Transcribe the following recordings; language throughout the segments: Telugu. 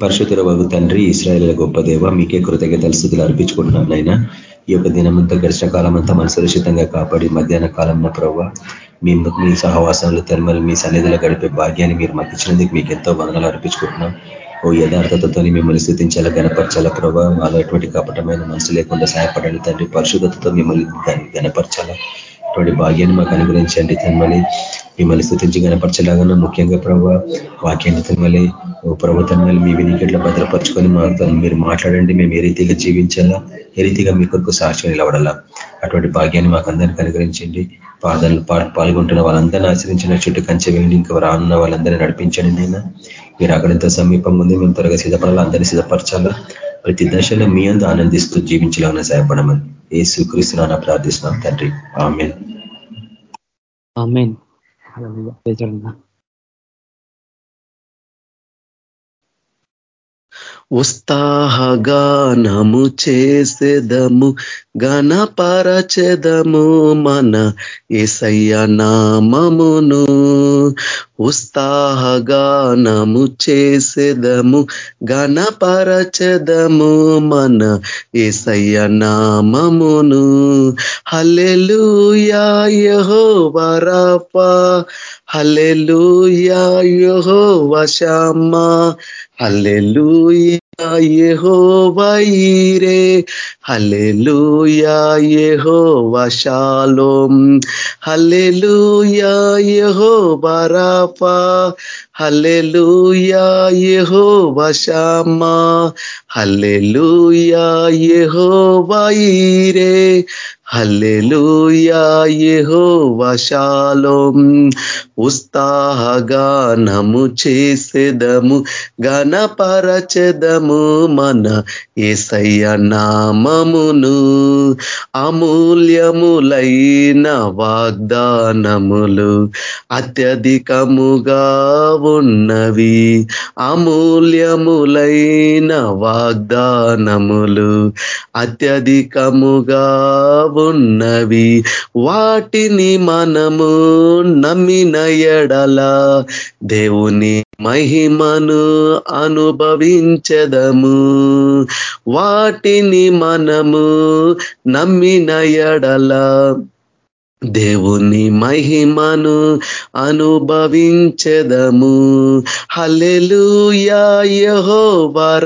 పరిశుద్ధ వగు తండ్రి ఇస్రాయల గొప్ప దేవ మీకే కృతజ్ఞతలు స్థుతులు అర్పించుకుంటున్నాం నాయన. ఈ యొక్క దినమంతా గడిచిన కాలం అంతా మన సురక్షితంగా కాపాడి మధ్యాహ్న కాలంలో ప్రభావ మీ మీ సహవాసంలో తెరమలు మీ సన్నిధిలో గడిపే భాగ్యాన్ని మీరు మాకు ఇచ్చినందుకు మీకు ఎంతో వందనాలు అర్పించుకుంటున్నాం. ఓ యథార్థతతో మిమ్మల్ని స్థుతించాలా గణపరచాలా ప్రభావ మాలో ఎటువంటి కపటమైన మనసు లేకుండా సహాయపడాలి తండ్రి. పరిశుద్ధతతో మిమ్మల్ని గణపరచాలా అటువంటి భాగ్యాన్ని మాకు అనుగ్రహించండి. తన్మలి మిమ్మల్ని స్థుతించి గనపరచలాగా ముఖ్యంగా ప్రభావ వాక్యాన్ని తన్మలి ప్రభుత్వం మళ్ళీ మీ వినికెట్లో భద్రపరచుకొని మాతో మీరు మాట్లాడండి. మేము ఏ రీతిగా జీవించాలా? ఏ రీతిగా మీ కొరకు సాక్ష్యం నిలబడాలా? అటువంటి భాగ్యాన్ని మాకు అందరికీ అనుగ్రహించండి. పాదనలు పాల్గొంటున్న వాళ్ళందరినీ ఆచరించిన చుట్టూ కంచె వేయండి. ఇంకా రానున్న వాళ్ళందరినీ నడిపించండి నేను మీరు అక్కడంత సమీపం ఉంది. మేము త్వరగా సిద్ధపడాలా? అందరినీ సిద్ధపరచాలా? ప్రతి దశలో మీ అందు ఆనందిస్తూ జీవించాలని సహాయపడమని ఏ స్వీకరిస్తున్నాను ప్రార్థిస్తున్నాం తండ్రి. ఆమెన్. అలా ప్రజలున్నా ఉత్సాహగానము చేసేదము గణపరచెదము మన ఏసయ్య నామమును. ఉత్సాహగానము చేసేదము గణపరచెదము మన ఏసయ్య నామమును. హల్లెలూయాయహో వరపా హల్లెలూయాయహో వశమ్మా హల్లెలూయా యహోవైరే హల్లెలూయా యెహోవా షాలోం. హల్లెలూయా యెహోవా రాఫా. హల్లెలూయా యెహోవా షామా. హల్లెలూయా యహోవైరే హల్లెలూయా యెహోవా షాలోం. ఉత్సాహగానము చేసేదము గణపరచెదము మన ఏసయ్య నామమును. అమూల్యములైన వాగ్దానములు అత్యధికముగా ఉన్నవి. అమూల్యములైన వాగ్దానములు అత్యధికముగా ఉన్నవి. వాటిని మనము నమ్మిన ఎడల దేవుని మహిమను అనుభవించదము. వాటిని మనము నమ్మిన ఎడల దేవుని మహిమను అనుభవించదము. హల్లెలూయా యెహోవా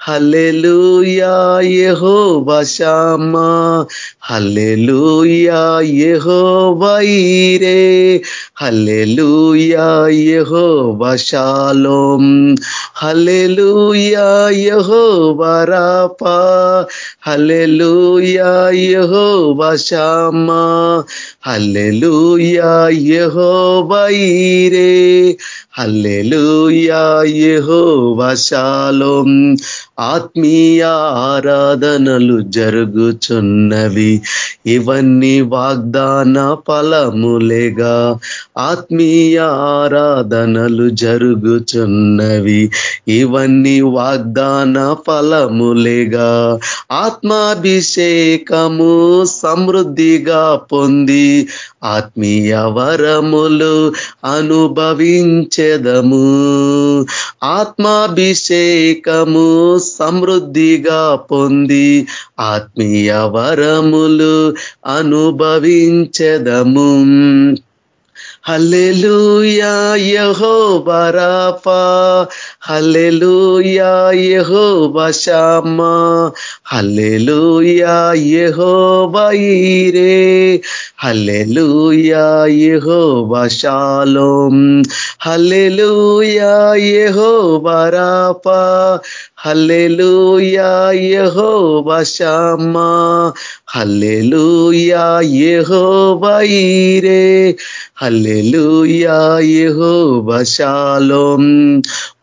హల్లెలూయా యెహోవా శామా హల్లెలూయా యెహోవైరే హల్లెలూయా యెహోవా షాలోం. హల్లెలూయా యెహోవా రాఫా. హల్లెలూయా యెహోవా శామా హల్లెలూయా యెహోవైరే. హల్లెలూయా యెహోవా షాలోం ఆత్మీయ ఆరాధనలు జరుగుచున్నవి. ఇవన్నీ వాగ్దాన ఫలములేగా. ఆత్మీయ ఆరాధనలు జరుగుచున్నవి. ఇవన్నీ వాగ్దాన ఫలములేగా. ఆత్మాభిషేకము సమృద్ధిగా పొంది ఆత్మీయ వరములు అనుభవించెదము. ఆత్మాభిషేకము సమృద్ధిగా పొంది ఆత్మీయ వరములు అనుభవించెదము. హల్లెలూయా యహో వరాఫా హల్లెలూయా యహో షామా. హల్లెలూయా యహో వైరే హల్లెలూయా యహో వశాలోం హల్లెలూయా యహో వరాఫా హల్లెలూయా యహో షామా హల్లెలూయా యహో వైరే హల్లెలూయా యహో వశాలోం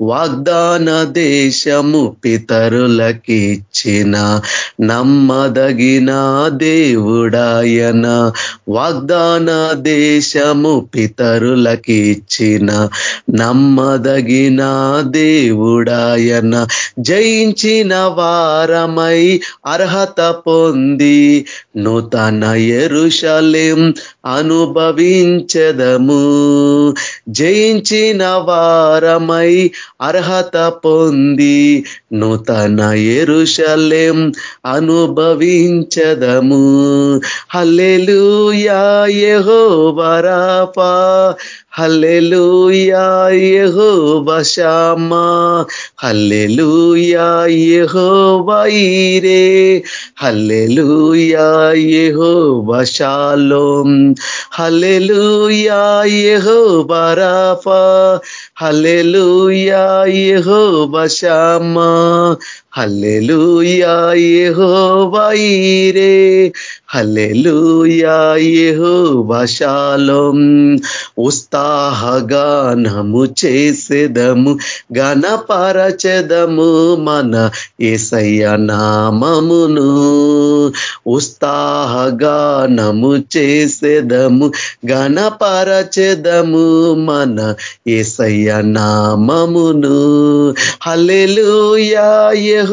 వాగ్దాన దేశము పితరులకిచ్చిన నమ్మదగిన దేవుడాయన. వాగ్దాన దేశము పితరులకిచ్చిన నమ్మదగిన దేవుడాయన. జయించిన వారమై అర్హత పొంది నూతన ఎరుషలేం అనుభవించదము. జయించిన వారమై అర్హత పొంది నూతన ఎరుషలేం అనుభవించదము. హల్లెలూయా యెహోవరాఫా హల్లెలూయా యెహోవా Shammah. Hallelujah Jehovah Jireh. Hallelujah Jehovah shalom. Hallelujah Jehovah Rapha. Hallelujah Jehovah Shammah. Hallelujah Jehovah Jireh. Hallelujah Jehovah శాలోం ఉత్సాహగానము చేసేదము గణపరచెదము మన ఏసయ్య నామమును. ఉత్సాహగానము చేసేదము గణపరచెదము మన ఏసయ్య నామమును. హల్లెలూయా యెహోవా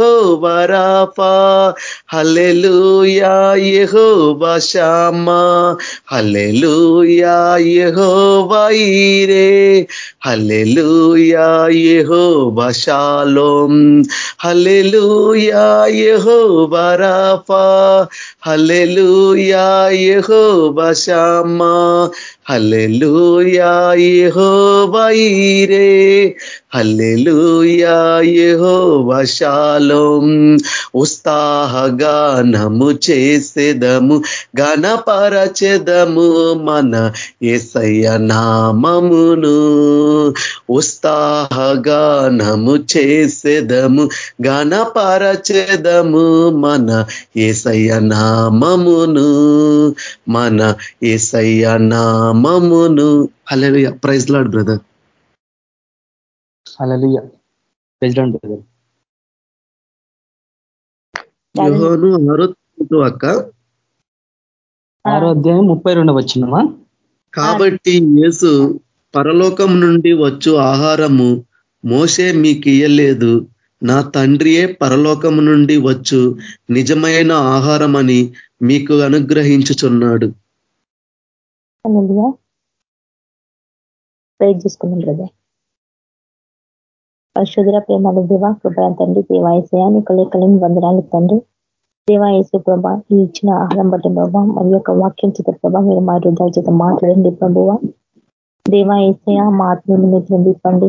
రాఫా. హల్లెలూయా యెహోవా Shammah. Hallelujah Jehovah Jireh. Hallelujah Jehovah shalom. Hallelujah Jehovah Rapha. Hallelujah Jehovah Shama. హల్లెలూయా యెహోవా ఈరే. హల్లెలూయా యెహోవా షాలోం. ఉత్సాహగానము చేసేదము గణపరచెదము మన ఎసయ్య నామమును. ఉత్సాహగానము చేసేదము గణపరచెదము మన ఎసయ్య నామమును. మన ఎసయ్య నామ నామమును హల్లెలూయా. Praise Lord brother. హల్లెలూయా. President brother. యోహోను అక్క. ఆరో అధ్యాయం ముప్పై రెండవ వచ్చినమా కాబట్టి యేసు పరలోకం నుండి వచ్చు ఆహారము మోసే మీకు ఇయ్యలేదు నా తండ్రియే పరలోకము నుండి వచ్చు నిజమైన ఆహారం అని మీకు అనుగ్రహించుచున్నాడు. ప్రేర్ చేసుకున్నాం బ్రదర్ పరిశుద్ర ప్రేమల దేవ కృపణ తండ్రి దేవాయసయ నీకు వందనాలు తండ్రి. దేవాయసు ప్రభ ఈ ఇచ్చిన ఆహారం బట్టి ప్రభావ మరి యొక్క వాక్యం చేత ప్రభా మీరు మా హృదయాల చేత మాట్లాడండి ప్రభువ. దేవాయసయ మా ఆత్మ నిమిత్తం ఇవ్వండి.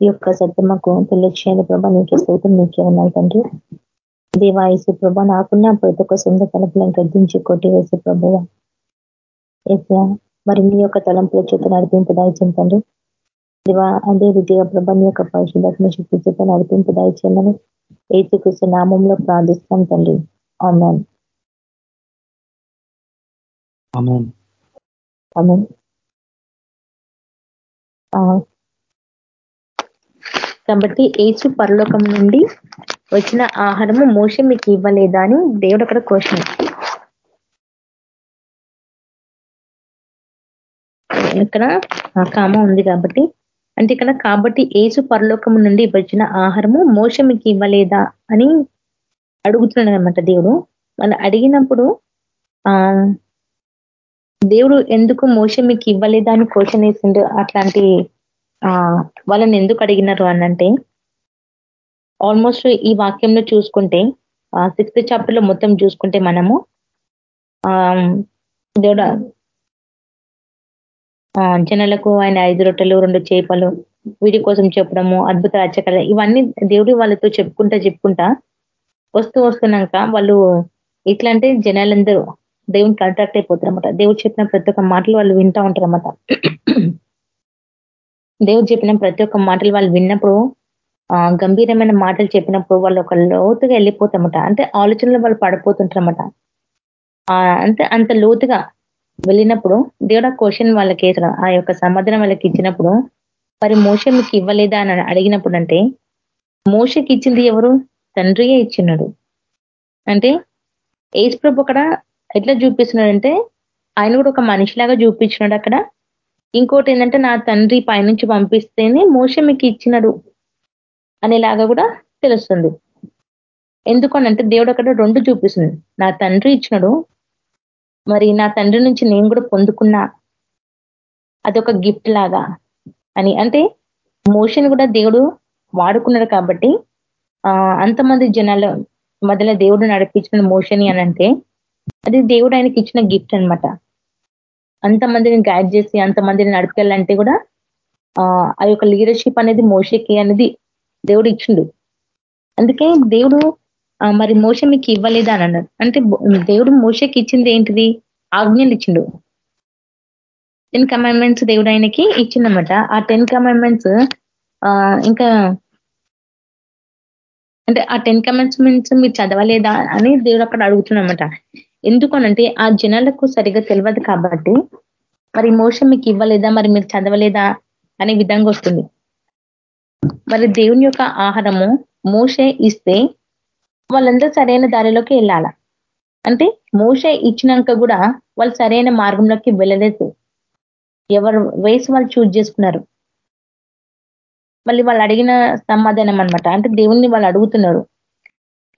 ఈ యొక్క సత్యమకు తెలియచేయండి ప్రభా నీకే స్థితం నీకే ఉన్నాయి తండ్రి. దేవాయసు ప్రభ నాకున్న ప్రతి ఒక్క సొంత తలపులను గద్దించి కొట్టి వేసే ప్రభువ మరి మీ యొక్క తలంపుల చేత నడిపింపు దాయిచండి అదే రీతిగా ప్రభాని యొక్క పరిశుభాత్మ శక్తి చేత నడిపింపు దాయిచేయమని ఏసుకృష్ణ నామంలో ప్రార్థిస్తాం తండ్రి. ఆమెన్. కాబట్టి ఏసు పరలోకం నుండి వచ్చిన ఆహారము మోసం మీకు ఇవ్వలేదా అని దేవుడు అక్కడ క్వశ్చన్. ఇక్కడ కామ ఉంది కాబట్టి. అంటే ఇక్కడ కాబట్టి ఏసు పరలోకము నుండి వచ్చిన ఆహారము మోసమికి ఇవ్వలేదా అని అడుగుతున్నాడు అనమాట దేవుడు. వాళ్ళు అడిగినప్పుడు ఆ దేవుడు ఎందుకు మోసమికి మీకు ఇవ్వలేదా అని క్వశ్చన్ వేసిండు. అట్లాంటి ఆ వాళ్ళని ఎందుకు అడిగినారు అనంటే ఆల్మోస్ట్ ఈ వాక్యంలో చూసుకుంటే సిక్స్త్ చాప్టర్లో మొత్తం చూసుకుంటే మనము ఆ దేవుడ జనలకు ఆయన ఐదు రొట్టెలు రెండు చేపలు వీడి కోసం చెప్పడము అద్భుత అచ్చకల ఇవన్నీ దేవుడి వాళ్ళతో చెప్పుకుంటా చెప్పుకుంటా వస్తూ వస్తున్నాక వాళ్ళు ఎట్లా అంటే జనాలందరూ దేవుని కాంట్రాక్ట్ అయిపోతారన్నమాట. దేవుడు చెప్పిన ప్రతి ఒక్క మాటలు వాళ్ళు వింటా ఉంటారన్నమాట. దేవుడు చెప్పిన ప్రతి ఒక్క మాటలు వాళ్ళు విన్నప్పుడు గంభీరమైన మాటలు చెప్పినప్పుడు వాళ్ళు ఒక లోతుగా వెళ్ళిపోతామట అంటే ఆలోచనలు వాళ్ళు పడిపోతుంటారన్నమాట. అంటే అంత లోతుగా వెళ్ళినప్పుడు దేవుడు ఆ క్వశ్చన్ వాళ్ళకి ఆ యొక్క సమాధానం వాళ్ళకి ఇచ్చినప్పుడు మరి మోస మీకు ఇవ్వలేదా అని అడిగినప్పుడు అంటే మోసకి ఇచ్చింది ఎవరు? తండ్రియే ఇచ్చినాడు. అంటే ఏజ్ ప్రభు అక్కడ ఎట్లా చూపిస్తున్నాడంటే ఆయన కూడా ఒక మనిషిలాగా చూపించినాడు అక్కడ. ఇంకోటి ఏంటంటే నా తండ్రి పైనుంచి పంపిస్తేనే మోస మీకు ఇచ్చినాడు అనేలాగా కూడా తెలుస్తుంది. ఎందుకనంటే దేవుడు అక్కడ రెండు చూపిస్తుంది. నా తండ్రి ఇచ్చినాడు మరి నా తండ్రి నుంచి నేను కూడా పొందుకున్నా అదొక గిఫ్ట్ లాగా అని. అంటే మోషన్ కూడా దేవుడు వాడుకున్నాడు కాబట్టి అంతమంది జనాల మధ్యలో దేవుడు నడిపించిన మోషని అని అంటే అది దేవుడు ఆయనకి ఇచ్చిన గిఫ్ట్ అనమాట అంతమందిని గైడ్ చేసి అంతమందిని నడిపాలంటే కూడా ఆ యొక్క లీడర్షిప్ అనేది మోషకి అనేది దేవుడు ఇచ్చిండు. అందుకే దేవుడు మరి మోస మీకు ఇవ్వలేదా అని అన్నాడు అంటే దేవుడు మోసకి ఇచ్చింది ఏంటిది? ఆజ్ఞలు ఇచ్చిండు. టెన్ కమాండ్మెంట్స్ దేవుడు ఆయనకి ఇచ్చిందనమాట ఆ టెన్ కమాండ్మెంట్స్ ఇంకా అంటే ఆ టెన్ కమాండ్మెంట్స్ మీరు చదవలేదా అని దేవుడు అక్కడ అడుగుతున్నమాట ఎందుకనంటే ఆ జనాలకు సరిగా తెలియదు కాబట్టి మరి మోసం మీకు ఇవ్వలేదా? మరి మీరు చదవలేదా అనే విధంగా వస్తుంది. మరి దేవుని యొక్క ఆహారము మోసే ఇస్తే వాళ్ళందరూ సరైన దారిలోకి వెళ్ళాల? అంటే మోసే ఇచ్చినాక కూడా వాళ్ళు సరైన మార్గంలోకి వెళ్ళలేదు. ఎవరు వయసు వాళ్ళు చూజ్ చేసుకున్నారు. మళ్ళీ వాళ్ళు అడిగిన సమాధానం అనమాట అంటే దేవుణ్ణి వాళ్ళు అడుగుతున్నారు.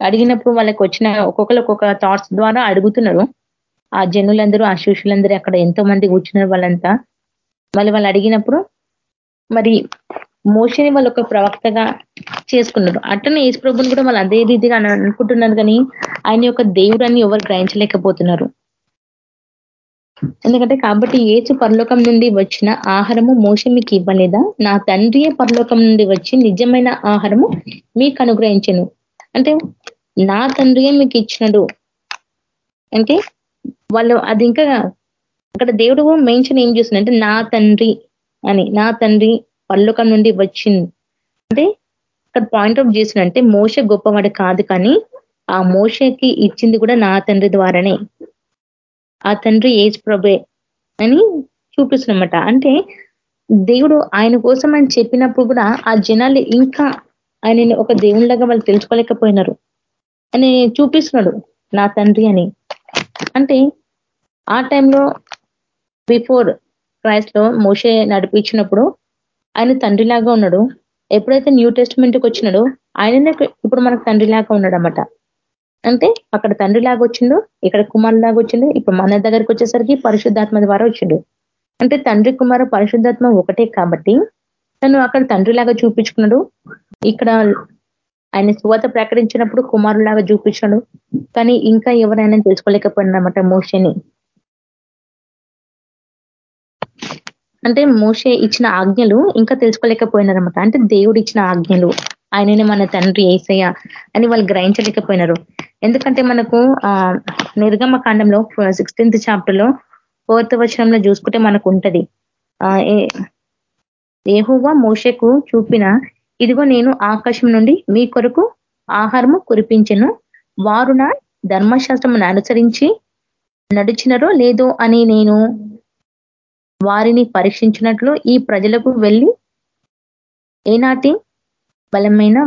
అడిగినప్పుడు వాళ్ళకి వచ్చిన ఒక్కొక్కరు ఒక్కొక్క థాట్స్ ద్వారా అడుగుతున్నారు. ఆ జనులందరూ ఆ శిష్యులందరూ అక్కడ ఎంతో మంది కూర్చున్నారు వాళ్ళంతా. మళ్ళీ వాళ్ళు అడిగినప్పుడు మరి మోషని వాళ్ళు ఒక ప్రవక్తగా చేసుకున్నారు. అట్లనే యేసు ప్రభుని కూడా వాళ్ళు అదే రీతిగా అనుకుంటున్నారు కానీ ఆయన యొక్క దేవుడాన్ని ఎవరు గ్రహించలేకపోతున్నారు. ఎందుకంటే కాబట్టి ఏచు పరలోకం నుండి వచ్చిన ఆహారము మోస మీకు ఇవ్వలేదా? నా తండ్రియే పరలోకం నుండి వచ్చి నిజమైన ఆహారము మీకు అనుగ్రహించను. అంటే నా తండ్రియే మీకు ఇచ్చినడు. అంటే వాళ్ళు అది ఇంకా అక్కడ దేవుడు మెయిన్షన్ ఏం చేస్తుందంటే నా తండ్రి అని నా తండ్రి పరలోకం నుండి వచ్చింది. అంటే అక్కడ పాయింట్ ఆఫ్ చేసినంటే మోస గొప్పవాడు కాదు కానీ ఆ మోసకి ఇచ్చింది కూడా నా తండ్రి ద్వారానే. ఆ తండ్రి ఏజ్ ప్రభే అని చూపిస్తున్నమాట. అంటే దేవుడు ఆయన కోసం అని చెప్పినప్పుడు కూడా ఆ జనాలు ఇంకా ఆయనని ఒక దేవునిలాగా వాళ్ళు తెలుసుకోలేకపోయినారు అని చూపిస్తున్నాడు నా తండ్రి అని. అంటే ఆ టైంలో బిఫోర్ క్రైస్ట్లో మోసే నడిపించినప్పుడు ఆయన తండ్రిలాగా ఉన్నాడు. ఎప్పుడైతే న్యూ టెస్ట్మెంట్కి వచ్చినాడో ఆయననే ఇప్పుడు మనకు తండ్రిలాగా ఉన్నాడు అనమాట అంటే అక్కడ తండ్రిలాగా వచ్చిండు ఇక్కడ కుమారులాగా వచ్చిండు ఇప్పుడు మన దగ్గరికి వచ్చేసరికి పరిశుద్ధాత్మ ద్వారా వచ్చిండు. అంటే తండ్రి కుమారు పరిశుద్ధాత్మ ఒకటే కాబట్టి తను అక్కడ తండ్రిలాగా చూపించుకున్నాడు. ఇక్కడ ఆయన శువత ప్రకటించినప్పుడు కుమారులాగా చూపించాడు. కానీ ఇంకా ఎవరైనా తెలుసుకోలేకపోయినమాట మోషని. అంటే మోసే ఇచ్చిన ఆజ్ఞలు ఇంకా తెలుసుకోలేకపోయినారనమాట అంటే దేవుడు ఇచ్చిన ఆజ్ఞలు ఆయననే మన తండ్రి ఏసయ్య అని వాళ్ళు గ్రహించలేకపోయినారు. ఎందుకంటే మనకు ఆ నిర్గమ కాండంలో సిక్స్టీన్త్ చాప్టర్లో ఫోర్త్ వచనంలో చూసుకుంటే మనకు ఉంటది ఆ ఏహోవా మోషకు చూపిన ఇదిగో నేను ఆకాశం నుండి మీ కొరకు ఆహారము కురిపించను. వారు నా ధర్మశాస్త్రమును అనుసరించి నడిచినరో లేదో అని నేను వారిని పరీక్షించినట్లు ఈ ప్రజలకు వెళ్ళి ఏనాటి బలమైన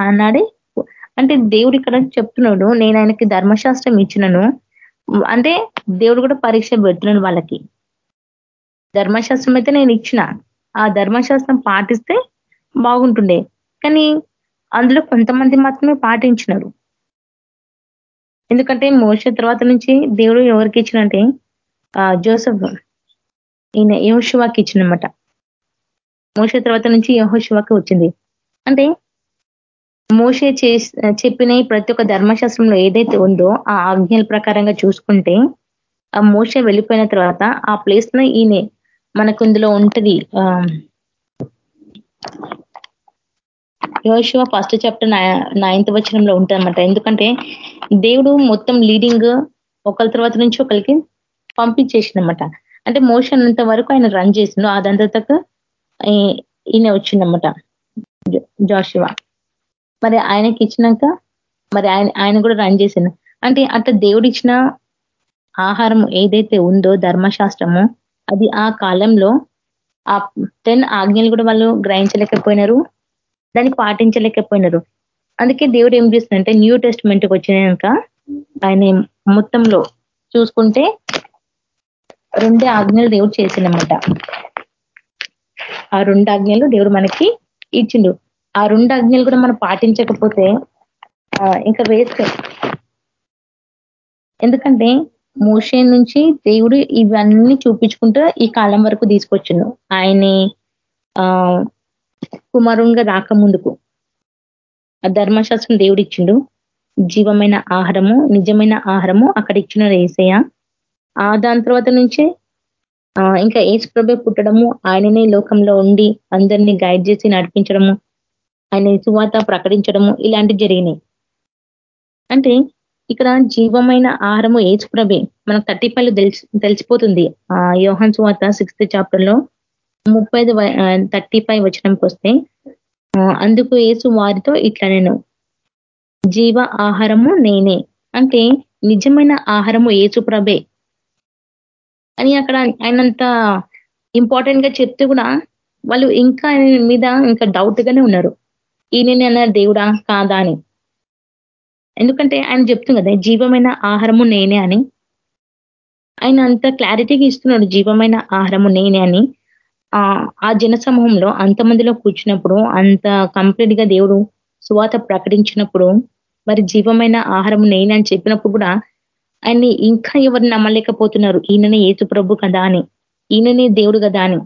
ఆనాడే అంటే దేవుడు ఇక్కడ చెప్తున్నాడు నేను ఆయనకి ధర్మశాస్త్రం ఇచ్చినను. అంటే దేవుడు కూడా పరీక్ష పెడుతున్నాడు వాళ్ళకి. ధర్మశాస్త్రం అయితే నేను ఇచ్చిన. ఆ ధర్మశాస్త్రం పాటిస్తే బాగుంటుండే. కానీ అందులో కొంతమంది మాత్రమే పాటించినారు. ఎందుకంటే మోస తర్వాత నుంచి దేవుడు ఎవరికి ఇచ్చినంటే జోసఫ్ ఈయన యహోశివాకి ఇచ్చినమాట. మోసే తర్వాత నుంచి యహోశివాకి వచ్చింది. అంటే మోసే చెప్పిన ప్రతి ఒక్క ధర్మశాస్త్రంలో ఏదైతే ఉందో ఆ ఆజ్ఞల ప్రకారంగా చూసుకుంటే ఆ మోస వెళ్ళిపోయిన తర్వాత ఆ ప్లేస్లో ఈయన మనకు ఇందులో ఉంటది యోశివ ఫస్ట్ చాప్టర్ నైన్త్ వచనంలో ఉంటుందన్నమాట. ఎందుకంటే దేవుడు మొత్తం లీడింగ్ ఒకరి తర్వాత నుంచి ఒకరికి పంపించేసిందన్నమాట అంటే మోషన్ అంత వరకు ఆయన రన్ చేసిండు. అదంతకు ఈయన వచ్చిందన్నమాట జాషివ. మరి ఆయనకి ఇచ్చినాక మరి ఆయన ఆయన కూడా రన్ చేసిండు. అంటే అట్లా దేవుడు ఇచ్చిన ఆహారం ఏదైతే ఉందో ధర్మశాస్త్రము అది ఆ కాలంలో ఆ టెన్ ఆజ్ఞలు కూడా వాళ్ళు గ్రహించలేకపోయినారు. దాన్ని పాటించలేకపోయినారు. అందుకే దేవుడు ఏం చేస్తుందంటే న్యూ టెస్ట్మెంట్కి వచ్చినాక ఆయన మొత్తంలో చూసుకుంటే రెండే ఆజ్ఞలు దేవుడు చేసిండమాట ఆ రెండు ఆజ్ఞలు దేవుడు మనకి ఇచ్చిండు. ఆ రెండు ఆజ్ఞలు కూడా మనం పాటించకపోతే ఇంకా వేస్ట్. ఎందుకంటే మోషే నుంచి దేవుడు ఇవన్నీ చూపించుకుంటూ ఈ కాలం వరకు తీసుకొచ్చిండు. ఆయన్ని ఆ కుమారుంగా రాకముందుకు. ఆ ధర్మశాస్త్రం దేవుడు ఇచ్చిండు జీవమైన ఆహారము నిజమైన ఆహారము అక్కడ ఇచ్చిన రేసయ్య. ఆ దాని తర్వాత నుంచే ఇంకా ఏసు ప్రభే పుట్టడము ఆయననే లోకంలో ఉండి అందరినీ గైడ్ చేసి నడిపించడము ఆయన సువాత ప్రకటించడము ఇలాంటివి జరిగినాయి. అంటే ఇక్కడ జీవమైన ఆహారము ఏసు ప్రభే మనకు థర్టీ తెలిసి తెలిసిపోతుంది. ఆ యోహన్ సువాత సిక్స్త్ చాప్టర్లో ముప్పై థర్టీ ఫైవ్ వచ్చినంకి వస్తే అందుకు ఏసు వారితో ఇట్లా నేను జీవ ఆహారము నేనే. అంటే నిజమైన ఆహారము ఏసు ప్రభే అని అక్కడ ఆయనంత ఇంపార్టెంట్గా చెప్తే కూడా వాళ్ళు ఇంకా ఆయన మీద ఇంకా డౌట్ గానే ఉన్నారు. ఈయన అన్న దేవుడా? కాదా అని. ఎందుకంటే ఆయన చెప్తుంది కదా జీవమైన ఆహారము నేనే అని. ఆయన అంత క్లారిటీగా ఇస్తున్నాడు జీవమైన ఆహారము నేనే అని. ఆ జన సమూహంలో అంతమందిలో కూర్చున్నప్పుడు అంత కంప్లీట్గా దేవుడు సువాత ప్రకటించినప్పుడు మరి జీవమైన ఆహారం నేనే అని చెప్పినప్పుడు కూడా ఆయన్ని ఇంకా ఎవరు నమ్మలేకపోతున్నారు. ఈయననే ఏసు ప్రభు కదా అని. ఈయననే దేవుడు కదా అని.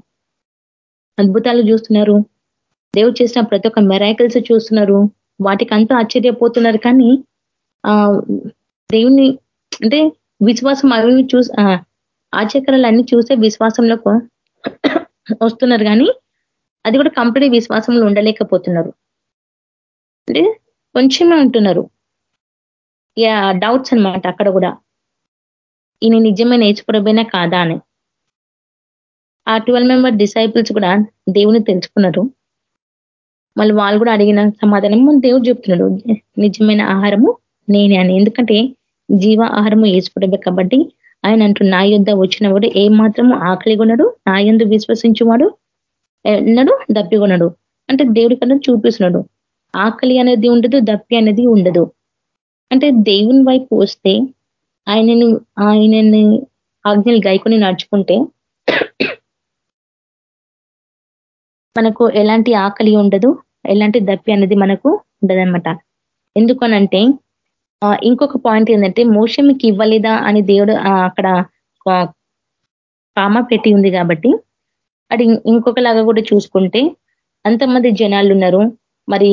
అద్భుతాలు చూస్తున్నారు. దేవుడు చేసిన ప్రతి ఒక్క మెరాకిల్స్ చూస్తున్నారు. వాటికి అంతా ఆశ్చర్యపోతున్నారు కానీ ఆ దేవుని అంటే విశ్వాసం అవి చూ ఆచకరాలన్నీ అన్ని చూసే విశ్వాసంలోకి వస్తున్నారు కానీ అది కూడా కంప్లీట్ విశ్వాసంలో ఉండలేకపోతున్నారు. అంటే కొంచెమే ఉంటున్నారు. డౌట్స్ అనమాట అక్కడ కూడా. ఈయన నిజమైన నేర్చుకోబోయినా కాదా అని. ఆ ట్వెల్వ్ మెంబర్ డిసైపుల్స్ కూడా దేవుని తెలుసుకున్నారు. మళ్ళీ వాళ్ళు కూడా అడిగిన సమాధానం దేవుడు చెప్తున్నాడు నిజమైన ఆహారము నేనే అని. ఎందుకంటే జీవ ఆహారము వేసుకుంటే కాబట్టి ఆయన అంటూ నా యుద్ధ వచ్చినవాడు ఏ మాత్రము ఆకలి కొనడు నా ఎందు విశ్వసించేవాడు ఎన్నడు దప్పి కొనడు. అంటే దేవుడి కన్నా చూపిస్తున్నాడు. ఆకలి అనేది ఉండదు దప్పి అనేది ఉండదు. అంటే దేవుని వైపు వస్తే ఆయనను ఆయనని ఆజ్ఞలు గైకొని నడుచుకుంటే మనకు ఎలాంటి ఆకలి ఉండదు ఎలాంటి దప్పి అనేది మనకు ఉండదన్నమాట. ఎందుకనంటే ఇంకొక పాయింట్ ఏంటంటే మోసం మీకు ఇవ్వలేదా అని దేవుడు అక్కడ కామ పెట్టి ఉంది కాబట్టి అది ఇంకొకలాగా కూడా చూసుకుంటే అంతమంది జనాలు ఉన్నారు. మరి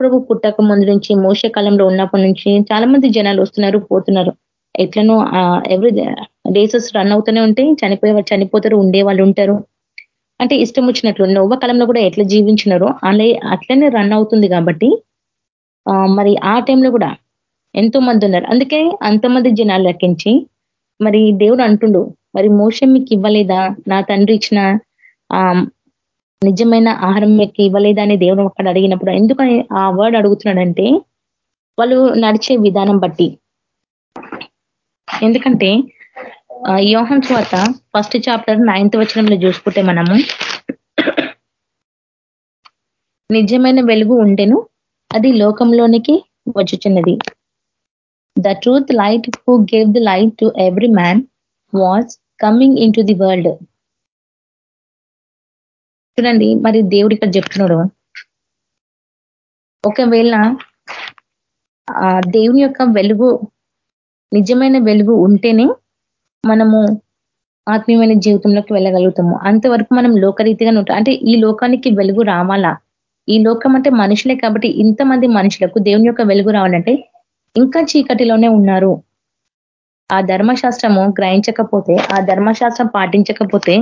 ప్రభు పుట్టక ముందు నుంచి మోస కాలంలో ఉన్నప్పటి నుంచి చాలా మంది జనాలు వస్తున్నారు పోతున్నారు. ఎట్లనో ఎవ్రీ డేసెస్ రన్ అవుతూనే ఉంటే చనిపోయే చనిపోతారు ఉండే వాళ్ళు ఉంటారు. అంటే ఇష్టం వచ్చినట్లు నవ్వ కాలంలో కూడా ఎట్లా జీవించినారో అలా అట్లనే రన్ అవుతుంది కాబట్టి మరి ఆ టైంలో కూడా ఎంతో మంది ఉన్నారు. అందుకే అంతమంది జనాలు లెక్కించి మరి దేవుడు అంటుండు మరి మోసం మీకు ఇవ్వలేదా? నా తండ్రి ఇచ్చిన నిజమైన ఆహారం మీకు ఇవ్వలేదని అని దేవుడు అక్కడ అడిగినప్పుడు ఎందుకని ఆ వర్డ్ అడుగుతున్నాడంటే వాళ్ళు నడిచే విధానం బట్టి. ఎందుకంటే యోహం స్వాత ఫస్ట్ చాప్టర్ నైన్త్ వచనంలో చూసుకుంటే మనము నిజమైన వెలుగు ఉండెను అది లోకంలోనికి వచ్చుచున్నది. The truth light who gave the light to every man was coming in the world చూడండి మరి దేవుడు ఇక్కడ చెప్తున్నాడు. ఒకవేళ ఆ దేవుని యొక్క వెలుగు నిజమైన వెలుగు ఉంటేనే మనము ఆత్మీయమైన జీవితంలోకి వెళ్ళగలుగుతాము. అంతవరకు మనం లోకరీతిగా ఉంటాం అంటే ఈ లోకానికి వెలుగు రావాలా? ఈ లోకం అంటే మనుషులే కాబట్టి ఇంతమంది మనుషులకు దేవుని యొక్క వెలుగు రావాలంటే ఇంకా చీకటిలోనే ఉన్నారు. ఆ ధర్మశాస్త్రము గ్రహించకపోతే ఆ ధర్మశాస్త్రం పాటించకపోతే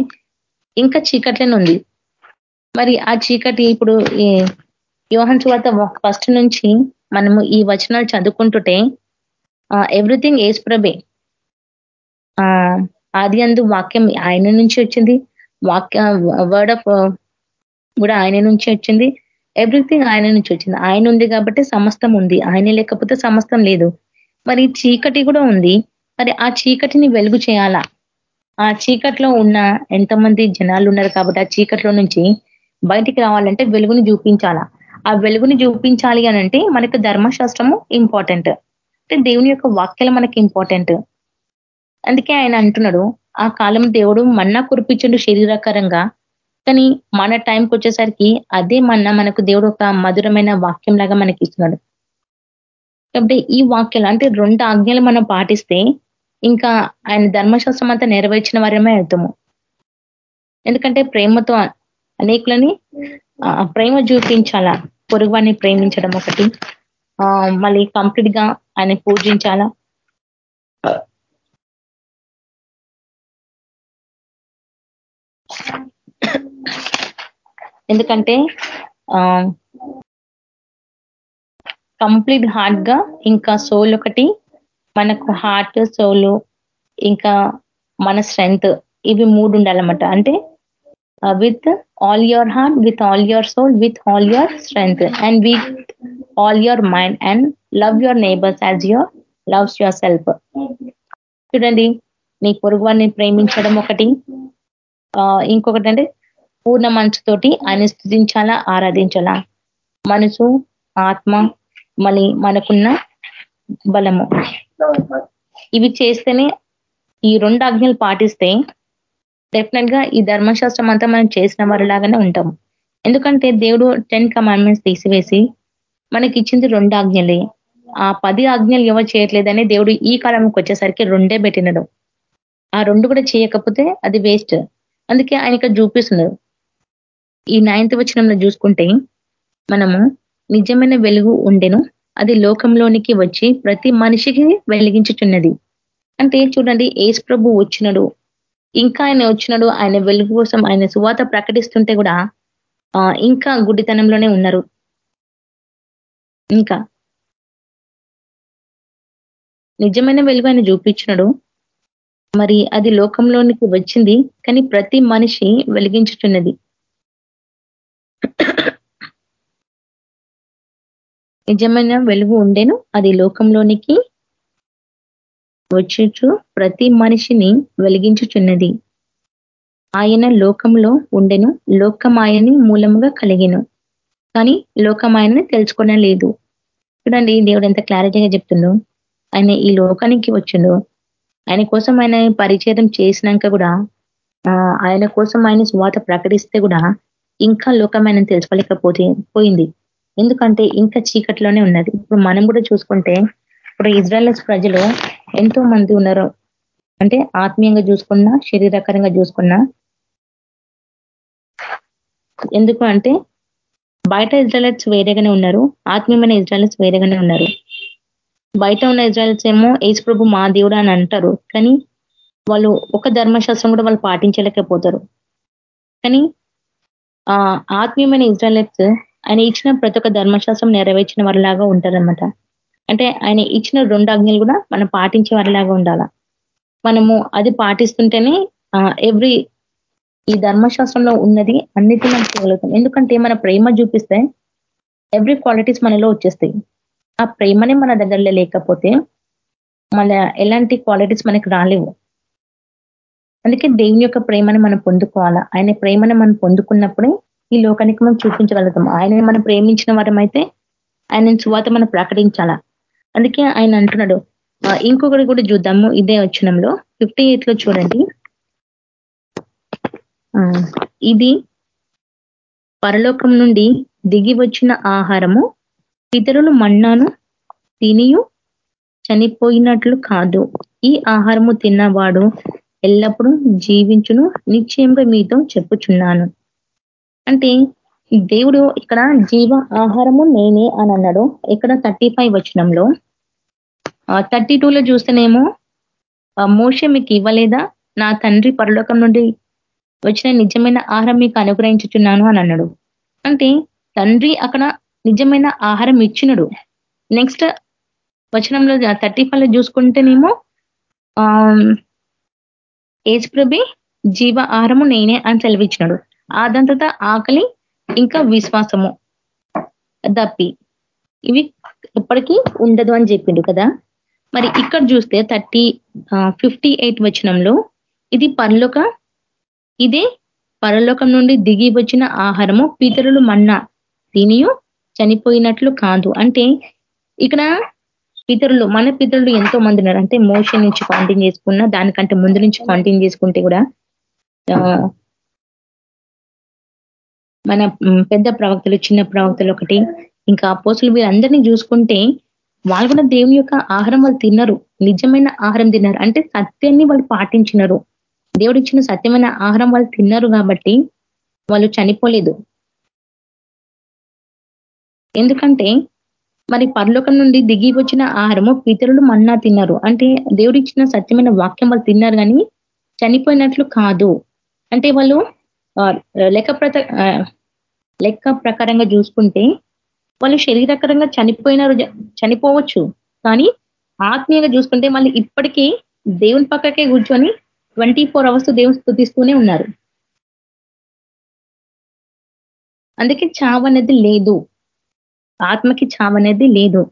ఇంకా చీకట్లోనే ఉంది. మరి ఆ చీకటి ఇప్పుడు ఈ యోహన్ చువాత ఫస్ట్ నుంచి మనము ఈ వచనాలు చదువుకుంటుంటే ఎవ్రీథింగ్ ఏజ్ ప్రభే ఆది అందు వాక్యం ఆయన నుంచి వచ్చింది. వాక్య వర్డ్ ఆఫ్ కూడా ఆయన నుంచి వచ్చింది. ఎవ్రీథింగ్ ఆయన నుంచి వచ్చింది. ఆయన ఉంది కాబట్టి సమస్తం ఉంది. ఆయన లేకపోతే సమస్తం లేదు. మరి చీకటి కూడా ఉంది. మరి ఆ చీకటిని వెలుగు చేయాలా? ఆ చీకట్లో ఉన్న ఎంతమంది జనాలు ఉన్నారు కాబట్టి ఆ చీకట్లో నుంచి బయటికి రావాలంటే వెలుగుని చూపించాలా. ఆ వెలుగుని చూపించాలి అనంటే మనకు ధర్మశాస్త్రము ఇంపార్టెంట్ అంటే దేవుని యొక్క వాక్యలు మనకి ఇంపార్టెంట్ అందుకే ఆయన అంటున్నాడు ఆ కాలం దేవుడు మన్నా కురిపించండు శరీరకరంగా కానీ మన టైంకి వచ్చేసరికి అదే మన్నా మనకు దేవుడు ఒక మధురమైన వాక్యం లాగా మనకి ఇస్తున్నాడు. కాబట్టి ఈ వాక్యాలు అంటే రెండు ఆజ్ఞలు మనం పాటిస్తే ఇంకా ఆయన ధర్మశాస్త్రం అంతా నెరవేర్చిన వారమే అవుతాము. ఎందుకంటే ప్రేమతో అనేకులని ప్రేమ చూపించాలా? పొరుగువాన్ని ప్రేమించడం ఒకటి. మళ్ళీ కంప్లీట్గా ఆయన పూజించాలా? ఎందుకంటే కంప్లీట్ హార్ట్గా ఇంకా సోల్ ఒకటి మనకు హార్ట్ సోలు ఇంకా మన స్ట్రెంగ్త్ ఇవి మూడు ఉండాలన్నమాట. అంటే with all your heart with all your soul with all your strength and with all your mind and love your neighbours as your loves yourself చూడండి నీ పొరుగువాన్ని ప్రేమించడం ఒకటి. ఇంకొకటి అంటే పూర్ణ మనసుతోటి ఆయన స్థుతించాలా ఆరాధించాలా? మనసు ఆత్మ మళ్ళీ మనకున్న బలము. ఇవి చేస్తేనే ఈ రెండు ఆజ్ఞలు పాటిస్తే డెఫినెట్గా ఈ ధర్మశాస్త్రం అంతా మనం చేసిన వారిలాగానే ఉంటాం. ఎందుకంటే దేవుడు టెన్ కమాండ్మెంట్స్ తీసివేసి మనకి ఇచ్చింది రెండు ఆజ్ఞలే. ఆ పది ఆజ్ఞలు ఎవరు చేయట్లేదని దేవుడు ఈ కాలంకి వచ్చేసరికి రెండే పెట్టినడు. ఆ రెండు కూడా చేయకపోతే అది వేస్ట్ అందుకే ఆయన ఇక్కడ చూపిస్తున్నారు ఈ నైన్త్ వచనంలో చూసుకుంటే మనము నిజమైన వెలుగు ఉండెను అది లోకంలోనికి వచ్చి ప్రతి మనిషికి వెలిగించుచున్నది. అంటే చూడండి ఏసు ప్రభు వచ్చినడు. ఇంకా ఆయన వచ్చినాడు ఆయన వెలుగు కోసం ఆయన సువాత ప్రకటిస్తుంటే కూడా ఇంకా గుడ్డితనంలోనే ఉన్నారు. ఇంకా. నిజమైన వెలుగు ఆయన చూపించినాడు. మరి అది లోకంలోనికి వచ్చింది కానీ ప్రతి మనిషి వెలిగించుతున్నది. నిజమైన వెలుగు ఉండేను అది లోకంలోనికి వచ్చుచు ప్రతి మనిషిని వెలిగించుచున్నది. ఆయన లోకంలో ఉండెను లోకమాయని మూలముగా కలిగెను. కానీ లోకమాయని తెలుసుకోవడం లేదు చూడండి దేవుడు ఎంత క్లారిటీగా చెప్తుండో. ఆయన ఈ లోకానికి వచ్చిండు ఆయన కోసం ఆయన పరిచయం చేసినాక కూడా ఆయన కోసం ఆయన స్వాత ప్రకటిస్తే కూడా ఇంకా లోకమైన తెలుసుకోలేకపోతే పోయింది. ఎందుకంటే ఇంకా చీకట్లోనే ఉన్నది. ఇప్పుడు మనం కూడా చూసుకుంటే ఇప్పుడు ఇజ్రాయల్స్ ప్రజలు ఎంతో మంది ఉన్నారు. అంటే ఆత్మీయంగా చూసుకున్నా శరీరకరంగా చూసుకున్నా. ఎందుకు అంటే బయట ఇజ్రాయల్స్ వేరేగానే ఉన్నారు. ఆత్మీయమైన ఇజ్రాయల్స్ వేరేగానే ఉన్నారు. బయట ఉన్న ఇజ్రాయల్స్ ఏమో ఏసు ప్రభు మా దేవుడు అని అంటారు. కానీ వాళ్ళు ఒక ధర్మశాస్త్రం కూడా వాళ్ళు పాటించలేకపోతారు. కానీ ఆ ఆత్మీయమైన ఇజ్రాయల్స్ ఆయన ఇచ్చిన ప్రతి ఒక్క ధర్మశాస్త్రం నెరవేర్చిన వారిలాగా ఉంటారనమాట అంటే ఆయన ఇచ్చిన రెండు ఆజ్ఞలు కూడా మనం పాటించే వారిలాగా ఉండాల? మనము అది పాటిస్తుంటేనే ఎవ్రీ ఈ ధర్మశాస్త్రంలో ఉన్నది అన్నిటి మనం చేయగలుగుతాం ఎందుకంటే మన ప్రేమ చూపిస్తే ఎవ్రీ క్వాలిటీస్ మనలో వచ్చేస్తాయి. ఆ ప్రేమనే మన దగ్గరలో లేకపోతే మన ఎలాంటి క్వాలిటీస్ మనకి రాలేవు. అందుకే దేవుని యొక్క ప్రేమను మనం పొందుకోవాలా? ఆయన ప్రేమను మనం పొందుకున్నప్పుడే ఈ లోకానికి మనం చూపించగలుగుతాం. ఆయన మనం ప్రేమించిన వారం అయితే ఆయన సువాత మనం ప్రకటించాలా? అందుకే ఆయన అంటున్నాడు ఇంకొకటి కూడా చూద్దాము ఇదే వచ్చినంలో ఫిఫ్టీ లో చూడండి. ఇది పరలోకం నుండి దిగి వచ్చిన ఆహారము ఇతరులు మన్నాను తినియు చనిపోయినట్లు కాదు. ఈ ఆహారము తిన్నవాడు ఎల్లప్పుడూ జీవించును నిశ్చయంగా మీతో చెప్పుచున్నాను. అంటే దేవుడు ఇక్కడ జీవ ఆహారము నేనే అని అన్నాడు ఇక్కడ థర్టీ ఫైవ్ వచనంలో. థర్టీ టూలో చూస్తేనేమో మోష మీకు ఇవ్వలేదా? నా తండ్రి పరలోకం నుండి వచ్చిన నిజమైన ఆహారం మీకు అనుగ్రహించుతున్నాను అని అన్నాడు. అంటే తండ్రి అక్కడ నిజమైన ఆహారం ఇచ్చినడు. నెక్స్ట్ వచనంలో థర్టీ ఫైవ్ చూసుకుంటేనేమో ఏజ్ ప్రభి జీవ ఆహారము నేనే అని సెలవిచ్చినాడు. ఆ తర్వాత ఆకలి ఇంకా విశ్వాసము. దప్పి ఇవి ఎప్పటికీ ఉండదు అని చెప్పిండు కదా. మరి ఇక్కడ చూస్తే థర్టీ ఫిఫ్టీ ఎయిట్ వచనంలో ఇది పరలోక ఇదే పరలోకం నుండి దిగి వచ్చిన ఆహారము. పితరులు మన్నా తినియు చనిపోయినట్లు కాదు. అంటే ఇక్కడ పితరులు మన పితరులు ఎంతో మంది ఉన్నారు. అంటే మోషన్ నుంచి కాంటిన్యూ చేసుకున్నా దానికంటే ముందు నుంచి కాంటిన్యూ చేసుకుంటే కూడా మన పెద్ద ప్రవక్తలు చిన్న ప్రవక్తలు ఒకటి ఇంకా అపోసులు వీరందరినీ చూసుకుంటే వాళ్ళు కూడా దేవుని యొక్క ఆహారం వాళ్ళు తిన్నారు నిజమైన ఆహారం తిన్నారు అంటే సత్యాన్ని వాళ్ళు పాటించినారు. దేవుడు ఇచ్చిన సత్యమైన ఆహారం వాళ్ళు తిన్నారు కాబట్టి వాళ్ళు చనిపోలేదు. ఎందుకంటే మరి పరలోకం నుండి దిగి వచ్చిన ఆహారము పితరులు మన్నా తిన్నారు. అంటే దేవుడిచ్చిన సత్యమైన వాక్యం వాళ్ళు తిన్నారు కానీ చనిపోయినట్లు కాదు. అంటే వాళ్ళు లెక్క ప్రత లెక్క ప్రకారంగా చూసుకుంటే వాళ్ళు శరీరకరంగా చనిపోయినారు చనిపోవచ్చు. కానీ ఆత్మీయంగా చూసుకుంటే వాళ్ళు ఇప్పటికీ దేవుని పక్కకే కూర్చొని ట్వంటీ ఫోర్ అవర్స్ దేవుని స్థుతిస్తూనే ఉన్నారు. అందుకే చావు అనేది లేదు. ఆత్మకి చావు అనేది లేదు.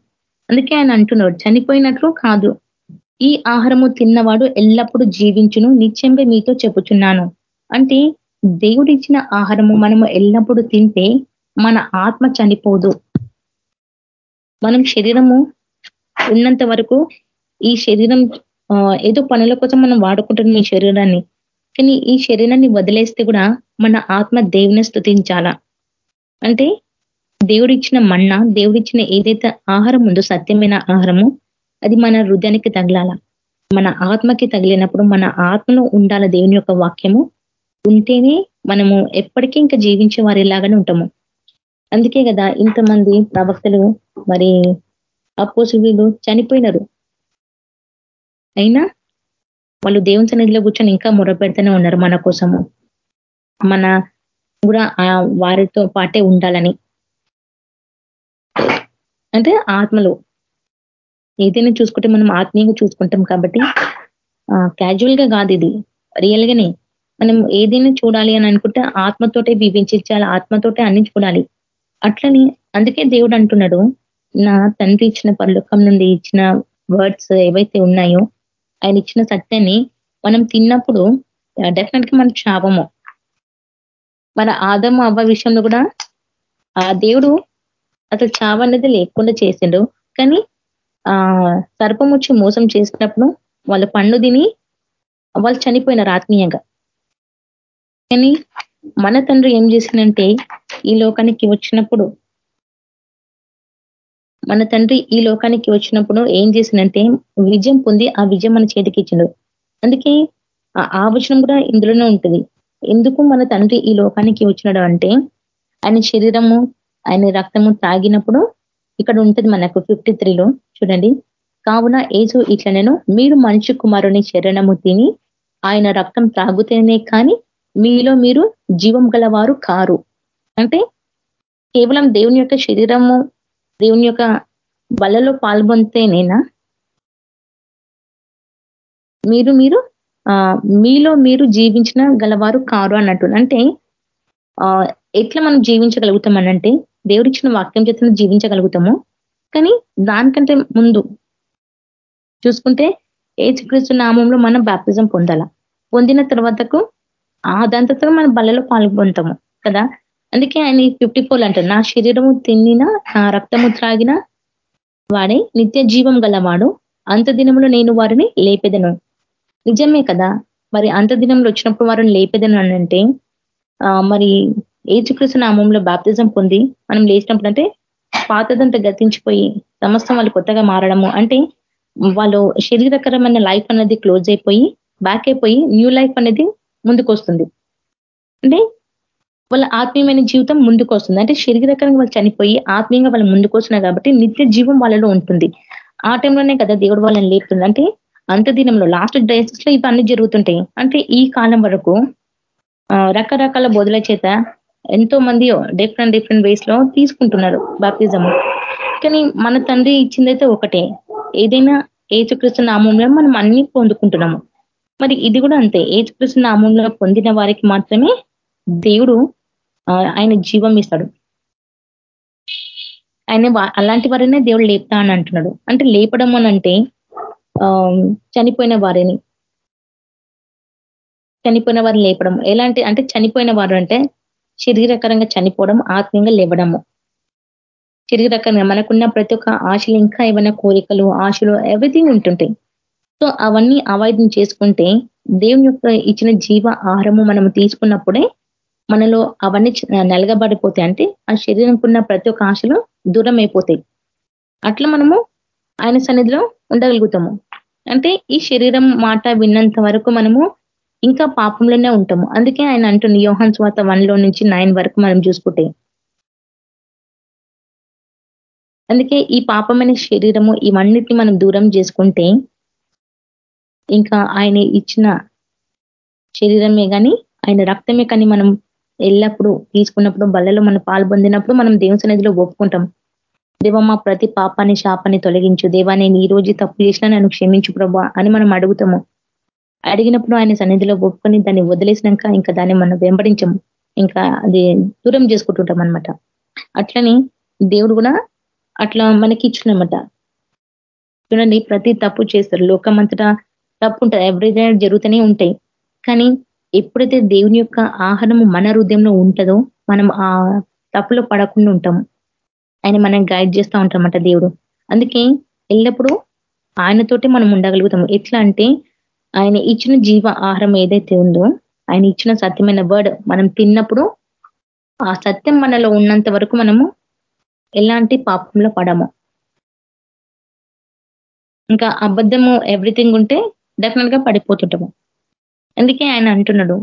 అందుకే ఆయన అంటున్నాడు చనిపోయినట్లు కాదు. ఈ ఆహారము తిన్నవాడు ఎల్లప్పుడూ జీవించును. నిత్యంగా మీతో చెప్పుచున్నాను. అంటే దేవుడిచ్చిన ఆహారము మనము ఎల్లప్పుడూ తింటే మన ఆత్మ చనిపోదు. మనం శరీరము ఉన్నంత వరకు ఈ శరీరం ఏదో పనుల కోసం మనం వాడుకుంటున్నాం ఈ శరీరాన్ని. కానీ ఈ శరీరాన్ని వదిలేస్తే కూడా మన ఆత్మ దేవుని స్థుతించాలా అంటే దేవుడిచ్చిన మన్న దేవుడిచ్చిన ఏదైతే ఆహారం ఉందో సత్యమైన ఆహారము అది మన హృదయానికి తగలాల. మన ఆత్మకి తగిలినప్పుడు మన ఆత్మలో ఉండాల దేవుని యొక్క వాక్యము. ఉంటేనే మనము ఎప్పటికీ ఇంకా జీవించే వారిలాగానే ఉంటాము. అందుకే కదా ఇంతమంది ప్రవక్తలు మరి అపోసులు చనిపోయినారు. అయినా వాళ్ళు దేవుని సన్నిధిలో కూర్చొని ఇంకా మొరపెడుతూనే ఉన్నారు మన కోసము. మన కూడా వారితో పాటే ఉండాలని. అంటే ఆత్మలు ఏదైనా చూసుకుంటే మనం ఆత్మీయంగా చూసుకుంటాం కాబట్టి క్యాజువల్గా కాదు ఇది. రియల్ గానే. మనం ఏదైనా చూడాలి అని అనుకుంటే ఆత్మతోటే విభించాలి ఆత్మతోటే అన్ని చూడాలి. అట్లని అందుకే దేవుడు అంటున్నాడు నా తండ్రి ఇచ్చిన పరలోకం నుండి ఇచ్చిన వర్డ్స్ ఏవైతే ఉన్నాయో ఆయన ఇచ్చిన సత్యాన్ని మనం తిన్నప్పుడు డెఫినెట్గా మనం శాపము. మన ఆదమ అవ్వ విషయంలో కూడా ఆ దేవుడు అసలు చావ అనేది లేకుండా చేసిండు. కానీ ఆ సర్పం వచ్చి మోసం చేసినప్పుడు వాళ్ళ పండు తిని వాళ్ళు చనిపోయినారు ఆత్మీయంగా. కానీ మన తండ్రి ఏం చేసిందంటే ఈ లోకానికి వచ్చినప్పుడు మన తండ్రి ఈ లోకానికి వచ్చినప్పుడు ఏం చేసిందంటే విజయం పొంది ఆ విజయం మన చేతికి ఇచ్చిండు. అందుకే ఆ వచనం కూడా ఇందులోనే ఉంటుంది. ఎందుకు మన తండ్రి ఈ లోకానికి వచ్చినాడు అంటే ఆయన శరీరము ఆయన రక్తము తాగినప్పుడు ఇక్కడ ఉంటుంది మనకు ఫిఫ్టీ త్రీలో చూడండి. కావున ఏజు ఇట్లా నేను మీరు మనిషి కుమారుని శరణము తిని ఆయన రక్తం తాగుతేనే కానీ మీలో మీరు జీవం గలవారు కారు. అంటే కేవలం దేవుని యొక్క శరీరము దేవుని యొక్క బలలో పాల్పొందితేనేనా మీరు మీరు మీలో మీరు జీవించిన గలవారు కారు అన్నట్టు అంటే ఎట్లా మనం జీవించగలుగుతాం అనంటే దేవుడిచ్చిన వాక్యం చేత జీవించగలుగుతాము. కానీ దానికంటే ముందు చూసుకుంటే ఏసుక్రీస్తు నామంలో మనం బ్యాప్తిజం పొందాల? పొందిన తర్వాతకు ఆ దాని మనం బలలో పాల్గొంటాము కదా? అందుకే ఆయన ఫిఫ్టీ ఫోర్ అంటారు. నా శరీరము తిన్నిన నా రక్తము త్రాగిన వాడే నిత్య జీవం గలవాడు. అంత దినంలో నేను వారిని లేపెదను. నిజమే కదా? మరి అంత దినంలో వచ్చినప్పుడు వారిని లేపెదను అంటే మరి ఏచుకృష్ణ నామంలో బాప్తిజం పొంది మనం లేచినప్పుడు అంటే పాతదంతా గతించిపోయి సమస్తం వాళ్ళు కొత్తగా మారడము అంటే వాళ్ళు శరీరకరమైన లైఫ్ అనేది క్లోజ్ అయిపోయి బ్యాక్ అయిపోయి న్యూ లైఫ్ అనేది ముందుకు వస్తుంది అంటే వాళ్ళ ఆత్మీయమైన జీవితం ముందుకు వస్తుంది అంటే శరీరకరంగా వాళ్ళు చనిపోయి ఆత్మీయంగా వాళ్ళు ముందుకు వస్తున్నారు కాబట్టి నిత్య జీవం వాళ్ళలో ఉంటుంది. ఆ టైంలోనే కదా దేవుడు వాళ్ళని లేపుతుంది. అంటే అంత దినంలో లాస్ట్ డేసెస్లో ఇవన్నీ జరుగుతుంటాయి. అంటే ఈ కాలం వరకు రకరకాల బోధల చేత ఎంతో మంది డిఫరెంట్ డిఫరెంట్ వేస్లో తీసుకుంటున్నారు బాప్తిజము. కానీ మన తండ్రి ఇచ్చిందైతే ఒకటే. ఏదైనా ఏచుక్రీస్తు నామంలో మనం అన్ని పొందుకుంటున్నాము. మరి ఇది కూడా అంతే. ఏజ్కృష్ణ నామంలో పొందిన వారికి మాత్రమే దేవుడు ఆయన జీవం ఇస్తాడు. ఆయన అలాంటి వారినే దేవుడు లేపుతా అని అంటున్నాడు. అంటే లేపడం అంటే చనిపోయిన వారిని. చనిపోయిన వారిని లేపడం. ఎలాంటి అంటే చనిపోయిన వారు అంటే శరీరకరంగా చనిపోవడం ఆత్మీయంగా లేవడము. శరీరకరంగా మనకున్న ప్రతి ఒక్క ఆశలు ఇంకా ఏమైనా కోరికలు ఆశలు ఎవ్రీథింగ్ ఉంటుంటాయి. సో అవన్నీ అవాయిదం చేసుకుంటే దేవుని యొక్క ఇచ్చిన జీవ ఆహారము మనం తీసుకున్నప్పుడే మనలో అవన్నీ నలగబడిపోతాయి. అంటే ఆ శరీరంకున్న ప్రతి ఒక్క ఆశలు దూరం అయిపోతాయి అట్లా మనము ఆయన సన్నిధిలో ఉండగలుగుతాము. అంటే ఈ శరీరం మాట విన్నంత వరకు మనము ఇంకా పాపంలోనే ఉంటాము. అందుకే ఆయన అంటుంది యోహన్ స్వాత వన్లో నుంచి నైన్ వరకు మనం చూసుకుంటే. అందుకే ఈ పాపమైన శరీరము ఇవన్నిటిని మనం దూరం చేసుకుంటే ఇంకా ఆయన ఇచ్చిన శరీరమే కానీ ఆయన రక్తమే కానీ మనం ఎల్లప్పుడూ తీసుకున్నప్పుడు బల్లలో మనం పాల్పొందినప్పుడు మనం దేవుని సన్నిధిలో ఒప్పుకుంటాం. దేవ మా ప్రతి పాపాన్ని శాపాన్ని తొలగించు. దేవా నేను ఈ రోజు తప్పు చేసినా నన్ను క్షమించు ప్రభా అని మనం అడుగుతాము. అడిగినప్పుడు ఆయన సన్నిధిలో ఒప్పుకొని దాన్ని వదిలేసినాక ఇంకా దాన్ని మనం వెంబడించము. ఇంకా అది దూరం చేసుకుంటుంటాం అనమాట అట్లని దేవుడు కూడా అట్లా మనకి ఇచ్చినమాట చూడండి ప్రతి తప్పు చేస్తారు. లోకమంతటా తప్పు ఉంటుంది ఎవ్రీడే జరుగుతూనే ఉంటాయి. కానీ ఎప్పుడైతే దేవుని యొక్క ఆహారము మన హృదయంలో ఉంటుందో మనం ఆ తప్పులో పడకుండా ఉంటాము ఆయన మనం గైడ్ చేస్తూ ఉంటామంట దేవుడు. అందుకే ఎల్లప్పుడూ ఆయనతోటి మనం ఉండగలుగుతాము ఎట్లా అంటే ఆయన ఇచ్చిన జీవ ఆహారం ఏదైతే ఉందో ఆయన ఇచ్చిన సత్యమైన వర్డ్ మనం తిన్నప్పుడు ఆ సత్యం మనలో ఉన్నంత వరకు మనము ఎలాంటి పాపంలో పడము. ఇంకా అబద్ధము ఎవ్రీథింగ్ ఉంటే డెఫినెట్గా పడిపోతుంటాము. అందుకే ఆయన అంటున్నాడు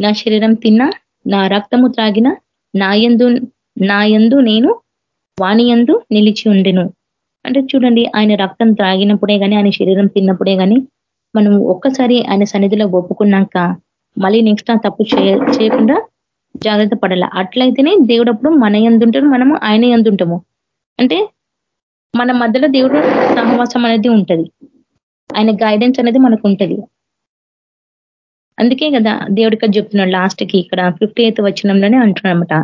నా శరీరం తిన్నా నా రక్తము త్రాగిన నా యందు నా యందు నేను వాణియందు నిలిచి ఉండెను. అంటే చూడండి ఆయన రక్తం త్రాగినప్పుడే కానీ ఆయన శరీరం తిన్నప్పుడే కానీ మనం ఒక్కసారి ఆయన సన్నిధిలో ఒప్పుకున్నాక మళ్ళీ నెక్స్ట్ ఆ తప్పు చేయకుండా జాగ్రత్త పడాల. అట్లయితేనే దేవుడు అప్పుడు మన ఎందుంటాడు మనము ఆయన ఎందుంటాము అంటే మన మధ్యలో దేవుడు సహవాసం అనేది ఉంటది. ఆయన గైడెన్స్ అనేది మనకు ఉంటుంది అందుకే కదా దేవుడికి చెప్తున్నాడు లాస్ట్కి ఇక్కడ ఫిఫ్టీ ఎయిత్ వచ్చినంలోనే అంటున్నామట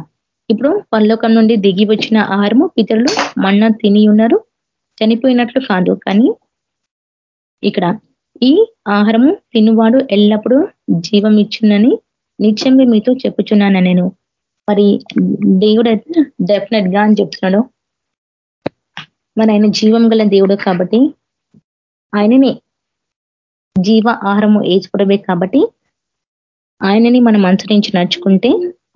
ఇప్పుడు పల్లోకం నుండి దిగి వచ్చిన ఆహారము పితరులు మన్న తిని ఉన్నారు. చనిపోయినట్లు కాదు కానీ ఇక్కడ ఈ ఆహారము తినువాడు ఎల్లప్పుడూ జీవం ఇచ్చిందని నిత్యంగా మీతో చెప్పుచున్నాను నేను. మరి దేవుడు డెఫినెట్గా అని చెప్తున్నాడు. మరి ఆయన జీవం గల దేవుడు కాబట్టి ఆయనని జీవ ఆహారము ఏచుకోవడమే కాబట్టి ఆయనని మనం అనుసరించి నడుచుకుంటే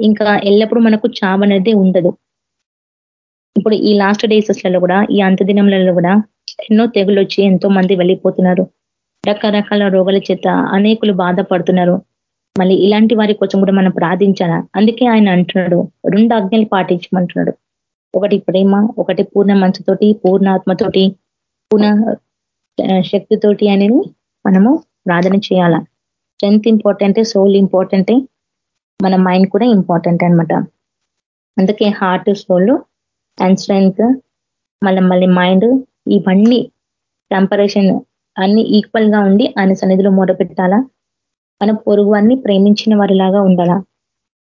ఇంకా ఎల్లప్పుడూ మనకు చావ అనేది ఉండదు. ఇప్పుడు ఈ లాస్ట్ డేసెస్లలో కూడా ఈ అంత దినంలలో కూడా ఎన్నో తెగులు వచ్చి ఎంతో మంది వెళ్ళిపోతున్నారు. రకరకాల రోగాల చేత అనేకులు బాధపడుతున్నారు. మళ్ళీ ఇలాంటి వారి కోసం కూడా మనం ప్రార్థించాలా? అందుకే ఆయన అంటున్నాడు రెండు ఆజ్ఞలు పాటించమంటున్నాడు. ఒకటి ప్రేమ ఒకటి పూర్ణ మనసుతోటి పూర్ణ ఆత్మతోటి పూర్ణ శక్తితోటి అనేది మనము ప్రార్థన చేయాల. స్ట్రెంత్ ఇంపార్టెంటే సోల్ ఇంపార్టెంటే మన మైండ్ కూడా ఇంపార్టెంట్ అనమాట అందుకే హార్ట్ సోల్ అండ్ స్ట్రెంగ్త్ మళ్ళీ మళ్ళీ మైండ్ ఇవన్నీ కంపరేషన్ అన్ని ఈక్వల్గా ఉండి ఆయన సన్నిధిలో మూడపెట్టాలా మన పొరుగు అన్ని ప్రేమించిన వారిలాగా ఉండాలా.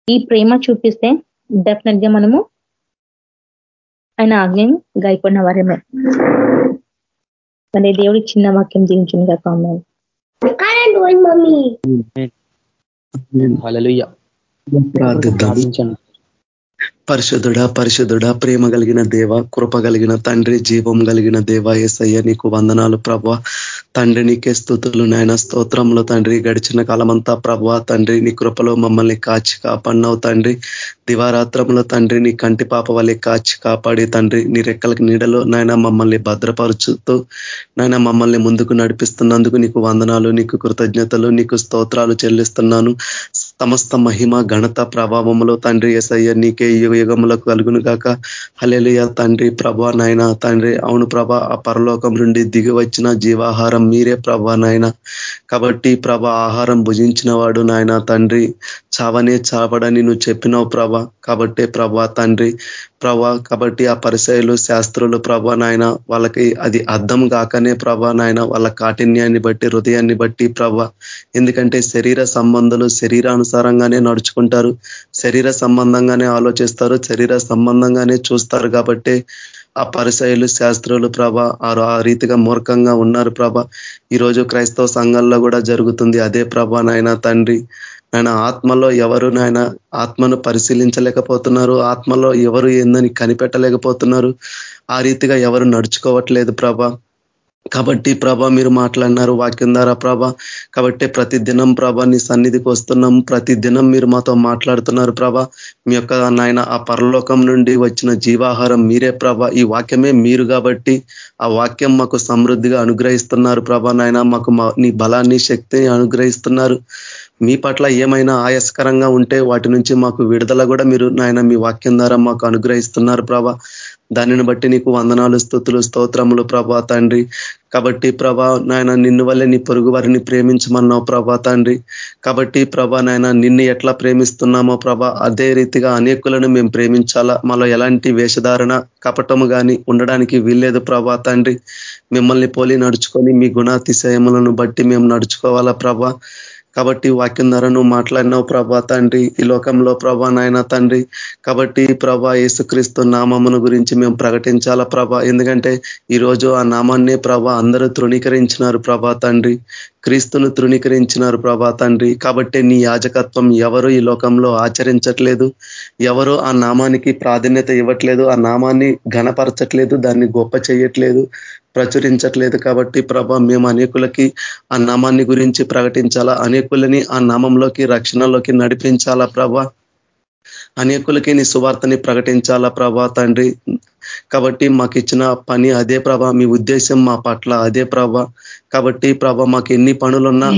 ఈ ప్రేమ చూపిస్తే డెఫినెట్గా మనము ఆయన ఆజ్ఞం గాయపడిన వారమే. మరి దేవుడి చిన్న వాక్యం జీవించింది కాక ప్రార్థిద్దాం. పరిశుద్ధుడ పరిశుద్ధుడ ప్రేమ కలిగిన దేవ కృప కలిగిన తండ్రి జీవం కలిగిన దేవ ఏసయ్య నీకు వందనాలు ప్రభ. తండ్రి నీకే స్థుతులు నాయన. స్తోత్రంలో తండ్రి. గడిచిన కాలమంతా ప్రభా తండ్రి నీ కృపలో మమ్మల్ని కాచి కాపాడినావు తండ్రి. దివారాత్రంలో తండ్రి నీ కంటి పాప వల్లే కాచి కాపాడి తండ్రి. నీ రెక్కలకి నీడలో నాయన మమ్మల్ని భద్రపరుచుతూ నాయన మమ్మల్ని ముందుకు నడిపిస్తున్నందుకు నీకు వందనాలు నీకు కృతజ్ఞతలు నీకు స్తోత్రాలు చెల్లిస్తున్నాను. సమస్త మహిమ ఘనత ప్రభావములో తండ్రి ఎసయ్య నీకే యుగ యుగములకు కలుగును గాక. హలేలియ తండ్రి ప్రభా నాయన తండ్రి. అవును ప్రభ ఆ పరలోకం నుండి దిగి వచ్చిన జీవాహారం మీరే ప్రభా నాయన. కాబట్టి ప్రభ ఆహారం భుజించిన వాడు నాయన తండ్రి. చావనే చావడని నువ్వు చెప్పినావు ప్రభ. కాబట్టే ప్రభా తండ్రి. ప్రభా కాబట్టి ఆ పరిచయలు శాస్త్రులు ప్రభా నాయన వాళ్ళకి అది అర్థం కాకనే ప్రభా నాయన వాళ్ళ కాఠిన్యాన్ని బట్టి హృదయాన్ని బట్టి ప్రభ. ఎందుకంటే శరీర సంబంధాలు శరీరానుసారంగానే నడుచుకుంటారు. శరీర సంబంధంగానే ఆలోచిస్తారు. శరీర సంబంధంగానే చూస్తారు. కాబట్టి ఆ పరిసయలు శాస్త్రులు ప్రభ ఆ రీతిగా మూర్ఖంగా ఉన్నారు ప్రభ. ఈరోజు క్రైస్తవ సంఘంలో కూడా జరుగుతుంది అదే ప్రభ నాయన తండ్రి. నాయన ఆత్మలో ఎవరు నాయన ఆత్మను పరిశీలించలేకపోతున్నారు? ఆత్మలో ఎవరు ఏందని కనిపెట్టలేకపోతున్నారు? ఆ రీతిగా ఎవరు నడుచుకోవట్లేదు ప్రభ. కాబట్టి ప్రభ మీరు మాట్లాడినారు వాక్యం ద్వారా ప్రభ. కాబట్టి ప్రతి దినం ప్రభ నీ సన్నిధికి వస్తున్నాం. ప్రతి దినం మీరు మాతో మాట్లాడుతున్నారు ప్రభ. మీ యొక్క నాయన ఆ పరలోకం నుండి వచ్చిన జీవాహారం మీరే ప్రభ. ఈ వాక్యమే మీరు కాబట్టి ఆ వాక్యం మాకు సమృద్ధిగా అనుగ్రహిస్తున్నారు ప్రభ నాయన. మాకు నీ బలాన్ని శక్తిని అనుగ్రహిస్తున్నారు. మీ పట్ల ఏమైనా ఆయాస్కరంగా ఉంటే వాటి నుంచి మాకు విడుదల కూడా మీరు నాయన మీ వాక్యం ద్వారా మాకు అనుగ్రహిస్తున్నారు ప్రభ. దానిని బట్టి నీకు వందనాలు స్థుతులు స్తోత్రములు ప్రభా తండ్రి. కాబట్టి ప్రభా నాయన నిన్ను వల్లే నీ పొరుగు వారిని ప్రేమించమన్నావు ప్రభా తండ్రి. కాబట్టి ప్రభా నాయన నిన్ను ఎట్లా ప్రేమిస్తున్నామో ప్రభా అదే రీతిగా అనేకులను మేము ప్రేమించాలా? మాలో ఎలాంటి వేషధారణ కపటము కానీ ఉండడానికి వీల్లేదు ప్రభా తండ్రి. మిమ్మల్ని పోలి నడుచుకొని మీ గుణాతిశయములను బట్టి మేము నడుచుకోవాలా ప్రభా? కాబట్టి వాక్యం ద్వారా నువ్వు మాట్లాడినావు ప్రభా తండ్రి. ఈ లోకంలో ప్రభా నాయన తండ్రి. కాబట్టి ప్రభా యేసుక్రీస్తు నామమును గురించి మేము ప్రకటించాలా ప్రభా? ఎందుకంటే ఈరోజు ఆ నామాన్నే ప్రభా అందరూ తృణీకరించినారు ప్రభా తండ్రి. క్రీస్తును తృణీకరించినారు ప్రభా తండ్రి. కాబట్టి నీ యాజకత్వం ఎవరు ఈ లోకంలో ఆచరించట్లేదు? ఎవరు ఆ నామానికి ప్రాధాన్యత ఇవ్వట్లేదు? ఆ నామాన్ని ఘనపరచట్లేదు? దాన్ని గొప్ప చేయట్లేదు? ప్రచురించట్లేదు కాబట్టి ప్రభ మేము అనేకులకి ఆ నామాన్ని గురించి ప్రకటించాలా? అనేకులని ఆ నామంలోకి రక్షణలోకి నడిపించాలా ప్రభ? అనేకులకి నీ సువార్తని ప్రకటించాలా ప్రభా తండ్రి? కాబట్టి మాకు ఇచ్చిన పని అదే ప్రభ మీ ఉద్దేశం మా పట్ల అదే ప్రభ. కాబట్టి ప్రభ మాకు ఎన్ని పనులున్నా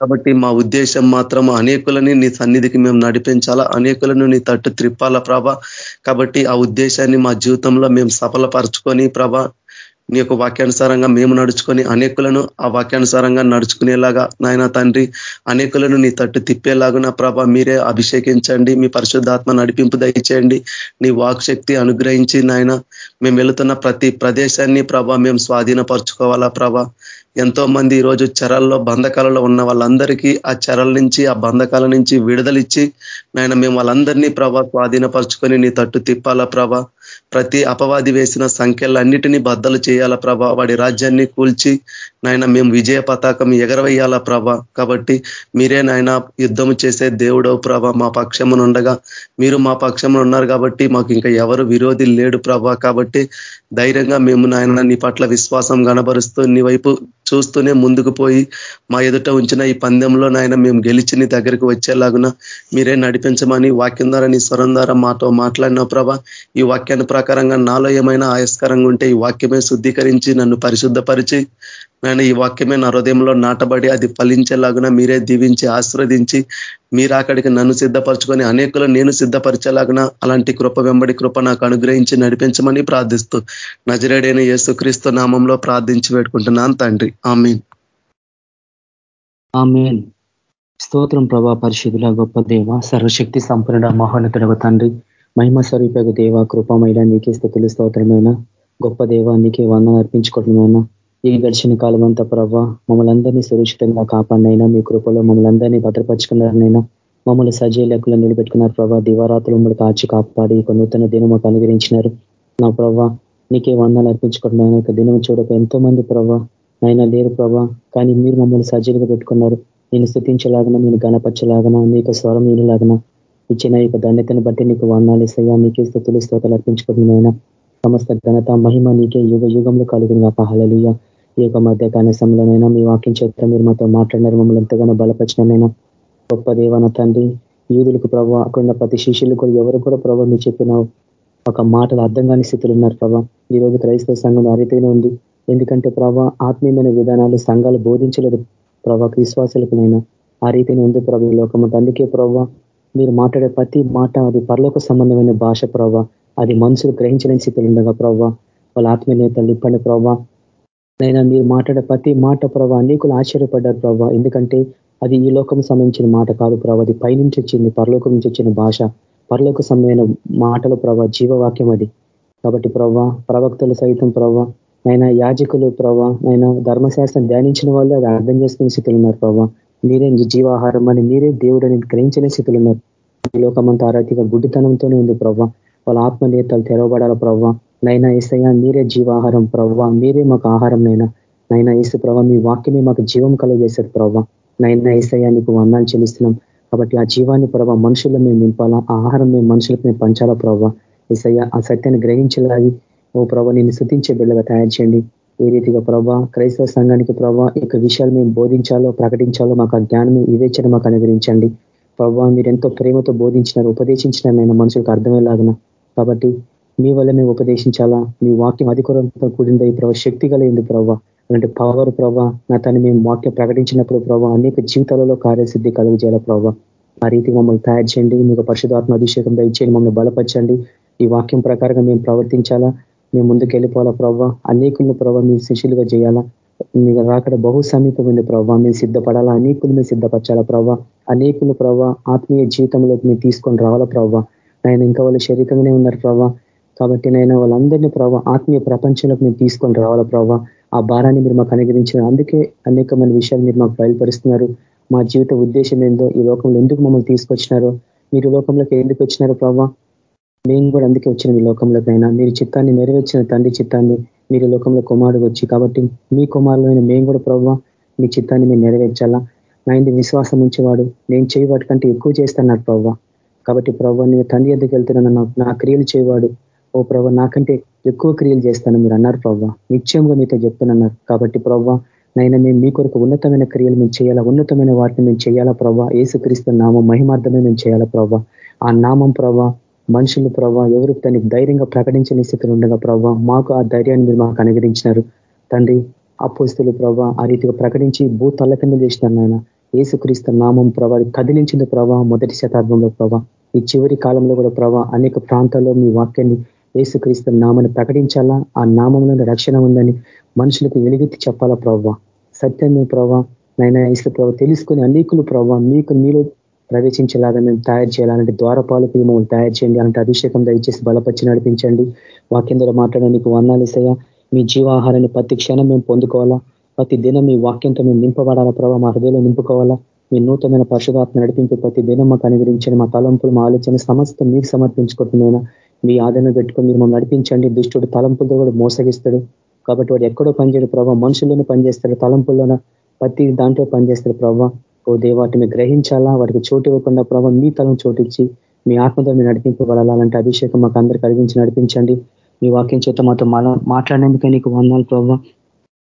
కాబట్టి మా ఉద్దేశం మాత్రం అనేకులని నీ సన్నిధికి మేము నడిపించాలా? అనేకులను నీ తట్టు త్రిప్పాల ప్రభ? కాబట్టి ఆ ఉద్దేశాన్ని మా జీవితంలో మేము సఫలపరచుకొని ప్రభ నీ యొక్క వాక్యానుసారంగా మేము నడుచుకొని అనేకులను ఆ వాక్యానుసారంగా నడుచుకునేలాగా నాయన తండ్రి అనేకులను నీ తట్టు తిప్పేలాగా ప్రభ మీరే అభిషేకించండి మీ పరిశుద్ధాత్మ నడిపింపు దయచేయండి నీ వాక్ శక్తి అనుగ్రహించి నాయన మేము వెళుతున్న ప్రతి ప్రదేశాన్ని ప్రభ మేము స్వాధీనపరచుకోవాలా ప్రభ. ఎంతో మంది ఈరోజు చెరల్లో బంధకాలలో ఉన్న వాళ్ళందరికీ ఆ చెరల నుంచి ఆ బంధకాల నుంచి విడుదలిచ్చి నాయన మేము వాళ్ళందరినీ ప్రభ స్వాధీనపరుచుకొని నీ తట్టు తిప్పాలా ప్రభా. ప్రతి అపవాది వేసిన సంఖ్యలన్నిటినీ బద్దలు చేయాల ప్రభా? వాడి రాజ్యాన్ని కూల్చి నాయన మేము విజయ పతాకం ఎగరవేయాలా ప్రభ? కాబట్టి మీరే నాయన యుద్ధము చేసే దేవుడవు ప్రభ. మా పక్షమునుండగా మీరు మా పక్షమును ఉన్నారు కాబట్టి మాకు ఇంకా ఎవరు విరోధి లేడు ప్రభ. కాబట్టి ధైర్యంగా మేము నాయన నీ పట్ల విశ్వాసం కనబరుస్తూ నీ వైపు చూస్తూనే ముందుకు పోయి మా ఎదుట ఉంచిన ఈ పందెంలో నాయన మేము గెలిచి నీ దగ్గరికి వచ్చేలాగున మీరే నడిపించమని వాక్యం ద్వారా నీ స్వరం ద్వారా మాతో మాట్లాడిన ప్రభ. ఈ వాక్యాన్ని ప్రకారంగా నాలో ఏమైనా ఆయస్కరంగా ఉంటే ఈ వాక్యమే శుద్ధీకరించి నన్ను పరిశుద్ధపరిచి నేను ఈ వాక్యమే నా హృదయంలో నాటబడి అది ఫలించేలాగున మీరే దీవించి ఆశ్రవదించి మీరు అక్కడికి నన్ను సిద్ధపరచుకొని అనేకులు నేను సిద్ధపరిచేలాగున అలాంటి కృప వెంబడి కృప నాకు అనుగ్రహించి నడిపించమని ప్రార్థిస్తూ నజరేడైన యేసుక్రీస్తు నామంలో ప్రార్థించి పెట్టుకుంటున్నాను తండ్రి. ఆమెన్. ఆమెన్. స్తోత్రం ప్రభా పరిశుద్ధుల గొప్ప దేవ సర్వశక్తి సంపూర్ణ మహోన్నతుడవ తండ్రి మహిమ స్వరూపకు దేవ కృపమైన నీకే స్థుతులు స్తోత్రమైన? గొప్ప దేవానికి వందన అర్పించుకోవటమైనా ఈ గడిచిన కాలం అంతా ప్రభావ మమ్మల్ని అందరినీ సురక్షితంగా కాపాడినైనా మీ కృపలో మమ్మల్ని అందరినీ భద్రపరుచుకున్నారనైనా మమ్మల్ని సజీవ లెక్కలు నిలబెట్టుకున్నారు ప్రభా. దివారాతులు మమ్మల్ని కాచి కాపాడి ఒక నూతన దినం మాకు అనుగ్రహించినారు. నా ప్రభా నీకే వందలు అర్పించుకోవడం ఆయన ఒక దినం చూడక ఎంతో మంది ప్రభా అయినా లేరు ప్రభా. కానీ మీరు మమ్మల్ని సజీలుగా పెట్టుకున్నారు. నేను స్థుతించలాగన నేను గణపరచలాగన యొక్క స్వరం ఈనులాగన ఇచ్చిన యొక్క ధన్యతను బట్టి నీకు వందాలు ఇస్తాయా? నీకే స్థుతులు స్తోతలు అర్పించుకుంటున్నాయినా సమస్త ఘనత మహిమ నీకే యుగ యుగంలో కలుగును పహలలుయ ఈ యొక్క మధ్య కనసంలోనైనా మీ వాక్యం చేత మీరు మాతో మాట్లాడినారు. మమ్మల్ని ఎంతగానో బలపరిచినైనా గొప్ప దేవన తండ్రి యూదులకు ప్రభావ అక్కడ ప్రతి శిష్యులు కూడా ఎవరు కూడా ప్రభావ మీరు చెప్పిన ఒక మాటలు అర్థం కాని స్థితులు ఉన్నారు ప్రభా. ఈ రోజు క్రైస్తవ సంఘం అరితేనే ఉంది. ఎందుకంటే ప్రభా ఆత్మీయమైన విధానాలు సంఘాలు బోధించలేదు ప్రభా విశ్వాసులకునైనా ఆ రీతిని ఉంది ప్రభు ఈ లోకం అందుకే ప్రభావ మీరు మాట్లాడే ప్రతి మాట అది పరలోక సంబంధమైన భాష ప్రభావ అది మనుషులు గ్రహించలేని స్థితిలో ఉండగా ప్రవ్వ వాళ్ళ ఆత్మీయ నేతలు ఇప్పండి ప్రవ్వ. నైనా మీరు మాట్లాడే ప్రతి మాట ప్రభావ అనేకులు ఆశ్చర్యపడ్డారు ప్రభావ ఎందుకంటే అది ఈ లోకం సంబంధించిన మాట కాదు ప్రభావ అది పైనుంచి వచ్చింది పరలోకం నుంచి వచ్చిన భాష. పరలోక సమయమైన మాటలు ప్రభావ జీవవాక్యం అది. కాబట్టి ప్రవ్వ ప్రవక్తలు సైతం ప్రవ్వ ఆయన యాజకులు ప్రవ్వ ఆయన ధర్మశాస్త్రం ధ్యానించిన వాళ్ళు అది అర్థం చేసుకునే స్థితిలో ఉన్నారు ప్రవ్వ. మీరే జీవాహారం అని మీరే దేవుడని గ్రహించలేని స్థితిలో ఉన్నారు. ఈ లోకమంతా ఆరాధిక గుడ్డితనంతోనే ఉంది ప్రవ్వ. వాళ్ళ ఆత్మనేతలు తెరవబడాల ప్రవ్వ. నైనా ఏసయ్యా మీరే జీవాహారం ప్రవ్వ. మీరే మాకు ఆహారం నైనా. నైనా ఏసు ప్రవ్వ మీ వాక్యమే మాకు జీవం కలుగజేశారు ప్రవ్వ. నైనా ఏసయ్యా నీకు వందాలు చెల్లిస్తున్నాం. కాబట్టి ఆ జీవాన్ని ప్రభావ మనుషుల్లో మేము నింపాలా? ఆ ఆహారం మేము మనుషులకు మేము పంచాలా ప్రవ్వ? ఏసయ్య ఆ సత్యాన్ని గ్రహించలాగి ఓ ప్రభ నేను శుద్ధించే బిడ్డగా తయారు చేయండి. ఏ రీతిగా ప్రభా క్రైస్తవ సంఘానికి ప్రభా ఇక విషయాలు మేము బోధించాలో ప్రకటించాలో మాకు ఆ జ్ఞానం వివేచన మాకు అనుగ్రహించండి. ప్రభావ మీరు ఎంతో ప్రేమతో బోధించినారు ఉపదేశించినారు నేను మనుషులకు అర్థమయ్యేలాగిన. కాబట్టి మీ వల్ల మేము ఉపదేశించాలా? మీ వాక్యం అధికారంతో కూడింది ప్రభావ శక్తి కలిగింది ప్రభావ అలాంటి పవర్ ప్రభా నా తను మేము వాక్యం ప్రకటించినప్పుడు ప్రభావ అనేక జీవితాలలో కార్యసిద్ధి కలుగజేయాల ప్రభావ ఆ రీతి మమ్మల్ని తయారు చేయండి మీకు పరిశుధాత్మ అభిషేకం దయచేయండి మమ్మల్ని బలపరచండి. ఈ వాక్యం ప్రకారంగా మేము ప్రవర్తించాలా? మేము ముందుకు వెళ్ళిపోవాలా ప్రభావ అనేకులను ప్రభావ మీ శిష్యులుగా చేయాలా? మీకు రాకడ బహు సమీపమైంది ప్రభావ మేము సిద్ధపడాలా? అనేకులు మేము సిద్ధపరచాలా ప్రభావ అనేకులు ప్రభావ ఆత్మీయ జీవితంలోకి మేము తీసుకొని రావాలా ప్రభావ ఆయన ఇంకా వాళ్ళు శరీరంగానే ఉన్నారు ప్రభావ కాబట్టి నేను వాళ్ళందరినీ ప్రభావ ఆత్మీయ ప్రపంచంలోకి మీరు తీసుకొని రావాలా ప్రభావ ఆ భారాన్ని మీరు మాకు అనుగ్రహించిన అందుకే అనేకమైన విషయాలు మీరు మాకు బయలుపరుస్తున్నారు. మా జీవిత ఉద్దేశం ఏందో ఈ లోకంలో ఎందుకు మమ్మల్ని తీసుకొచ్చినారో మీరు లోకంలోకి ఎందుకు వచ్చినారో ప్రభావ మేము కూడా అందుకే వచ్చిన ఈ లోకంలోకైనా. మీరు చిత్తాన్ని నెరవేర్చిన తండ్రి చిత్తాన్ని మీరు లోకంలో కుమారుడు వచ్చి కాబట్టి మీ కుమారులైన మేము కూడా ప్రభావ మీ చిత్తాన్ని మేము నెరవేర్చాలా. నాయన విశ్వాసం ఉంచేవాడు నేను చేయవాటి కంటే ఎక్కువ చేస్తాను ప్రభావ కాబట్టి ప్రభావ నేను తండ్రి ఎందుకు వెళ్తున్నాను నా క్రియలు చేయవాడు. ఓ ప్రభావ నాకంటే ఎక్కువ క్రియలు చేస్తాను మీరు అన్నారు ప్రభావ నిశ్చయంగా మీతో చెప్తున్నారు కాబట్టి ప్రభావ నైనా మేము మీ కొరకు ఉన్నతమైన క్రియలు మేము చేయాలా? ఉన్నతమైన వాటిని మేము చేయాలా ప్రభా? ఏసుక్రీస్తు నామం మహిమార్థమే మేము చేయాలా ప్రభా? ఆ నామం ప్రభా మనుషులు ప్రభావ ఎవరు తనకి ధైర్యంగా ప్రకటించని స్థితిలో ఉండగా ప్రభావ మాకు ఆ ధైర్యాన్ని మీరు మాకు అనుగ్రహించినారు. తండ్రి అపోస్తులు ప్రభా ఆ రీతిగా ప్రకటించి భూ తల్ల కింద చేసినారు నాయన. ఏసుక్రీస్తు నామం ప్రభా కదిలించింది ప్రభా మొదటి శతాబ్దంలో ప్రభా. ఈ చివరి కాలంలో కూడా ప్రభా అనేక ప్రాంతాల్లో మీ వాక్యాన్ని ఏసుక్రీస్తు నామని ప్రకటించాలా? ఆ నామంలో రక్షణ ఉందని మనుషులకు వెలుగెత్తి చెప్పాలా ప్రభావ సత్యమే ప్రభావ నైనా ఇసు ప్రభావ తెలుసుకుని అనేకులు ప్రభావ మీకు మీరు ప్రవేశించేలాగా మేము తయారు చేయాలంటే ద్వారపాలకు మమ్మల్ని తయారు చేయండి అలాంటి అభిషేకం దయచేసి బలపరిచి నడిపించండి. వాక్యం ద్వారా మాట్లాడడానికి వర్ణాలేసయ్యా మీ జీవాహారాన్ని ప్రతి క్షణం మేము పొందుకోవాలా? ప్రతి దినం మీ వాక్యంతో మేము నింపబడాలా ప్రభావ మా హృదయంలో నింపుకోవాలా? మీ నూతనమైన పరిశుధాత్మ నడిపింపు ప్రతి దినం మాకు అనుగ్రహించండి. మా తలంపులు మా ఆలోచన సమస్త మీకు సమర్పించుకుంటున్నాయినా మీ ఆదరణ పెట్టుకొని మీరు మమ్మల్ని నడిపించండి. దుష్టుడు తలంపులతో కూడా మోసగిస్తాడు. కాబట్టి వాడు ఎక్కడో పనిచేయడు ప్రభావ మనుషుల్లోనే పనిచేస్తాడు. తలంపుల్లోన ప్రతి దాంట్లో పనిచేస్తాడు ప్రభావ ఓ దేవాటిని గ్రహించాలా? వాటికి చోటు ఇవ్వకుండా ప్రభావ మీ తలం చోటిచ్చి మీ ఆత్మతో మీరు నడిపింపబడాలా అలాంటి అభిషేకం మాకు అందరు కలిగించి నడిపించండి. మీ వాక్యం చేత మాతో మాట్లాడేందుకే నీకు వందాలు ప్రభావ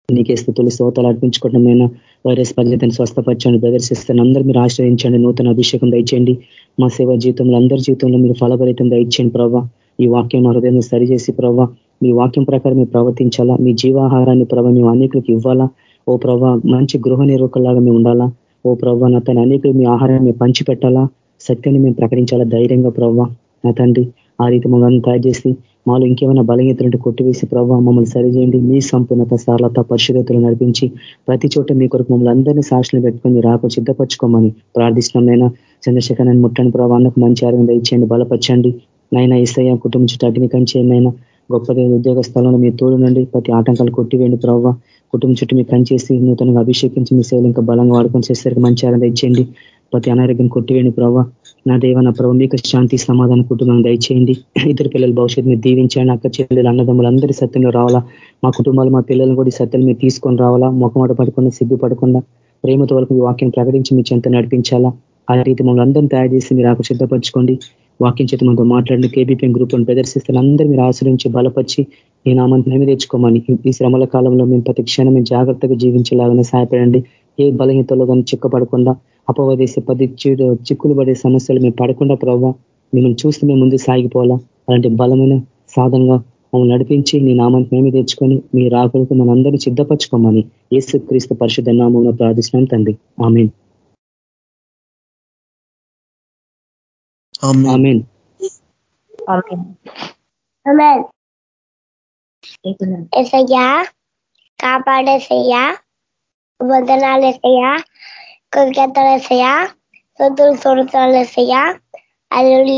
నీకే స్థుతులు శ్రోతలు అర్పించుకోవడమైనా వైరస్ బాధ్యతను స్వస్థపరచండి ప్రదర్శిస్తాను అందరూ మీరు ఆశ్రయించండి నూతన అభిషేకం దయచేయండి. మా సేవా జీవితంలో అందరి జీవితంలో మీరు ఫలభరితం దయచేయండి ప్రభావ ఈ వాక్యం హృదయం సరిచేసి ప్రభావ మీ వాక్యం ప్రకారం మేము ప్రవర్తించాలా? మీ జీవాహారాన్ని ప్రభావ మేము అనేకులకు ఇవ్వాలా? ఓ ప్రభా మంచి గృహ నిర్వహకులాగా మేము ఉండాలా? ఓ ప్రభా నా తన అనేకులు మీ ఆహారాన్ని పంచిపెట్టాలా? సత్యాన్ని మేము ప్రకటించాలా? ధైర్యంగా ప్రభావ నా తండ్రి ఆ రీతి మమ్మల్ని తయారు చేసి మాలో ఇంకేమైనా బలహీనతలుంటే కొట్టివేసి ప్రభావ మమ్మల్ని సరిచేయండి. మీ సంపూర్ణత సరళత పరిశుభ్రతలు నడిపించి ప్రతి చోట మీ కొరకు మమ్మల్ని అందరినీ సాక్షులు పెట్టుకొని రాక సిద్ధపరచుకోమని ప్రార్థిస్తున్నాం చంద్రశేఖర్ నేను ముట్టని ప్రభావానికి మంచి ఆరోగ్యం ఇచ్చేయండి బలపరచండి. నైనా ఇస్తయ్య కుటుంబం చుట్టూ అగ్ని కంచేయండి గొప్పగా గొప్ప ఉద్యోగ స్థలంలో మీరు తోడునండి ప్రతి ఆటంకాలు కొట్టివేయండి ప్రభావ కుటుంబం చుట్టూ మీరు కంచేసి నూతనంగా అభిషేకించి మీ సేవలు ఇంకా బలంగా వాడుకొని చేసేసరికి మంచి ఆనందం ఇచ్చేయండి ప్రతి అనారోగ్యం కొట్టివేయండి ప్రభావ నా దేవ నా ప్రభు మీకు శాంతి సమాధాన కుటుంబం దయచేయండి. ఇద్దరు పిల్లల భవిష్యత్తు మీరు దీవించండి. అక్క చెల్లెలు అన్నదమ్ములు అందరి సత్యంలో రావాలా? మా కుటుంబాలు మా పిల్లలను కూడా సత్యం మీరు తీసుకొని రావాలా? ముఖమాట పడకుండా సిగ్గు పడకుండా ప్రేమతో వరకు మీ వాక్యం ప్రకటించి మీ చెంత నడిపించాలా? ఆ రీతి మమ్మల్ని అందరినీ తయారు చేసి మీరు ఆకు సిద్ధపరచుకోండి. వాక్యం చేతి మనతో మాట్లాడిన కేబీపీఎం గ్రూప్ అని ప్రదర్శిస్తాను అందరూ మీరు ఆశ్రయించి బలపరిచి ఈ నామాన్ని మేము తెచ్చుకోమని ఈ శ్రమల కాలంలో మేము ప్రతి క్షణం మేము జాగ్రత్తగా జీవించేలాగానే సహాయపడండి. ఏ బలహీనతలో కానీ చిక్కపడకుండా అపవదేసే పది చిక్కులు పడే సమస్యలు మేము పడకుండా ప్రభావ మిమ్మల్ని చూస్తే మేము ముందు సాగిపోవాలా అలాంటి బలమైన సాధనగా మమ్మల్ని నడిపించి నీ నామాన్ని మేము తెచ్చుకొని మీ రాకలకు మనందరినీ సిద్ధపరచుకోమని ఏసు క్రీస్తు పరిశుద్ధ నామంలో ప్రార్థిస్తున్నాం తండ్రి. ఆమెన్. ఆమెన్. ఎసయ్యా కాపాడేసయ్యా వందనాలు ఎసయ్యా కృతజ్ఞతలు ఎసయ్యా సొంతులు సొంతాలు ఎసయ్యా అల్లుడి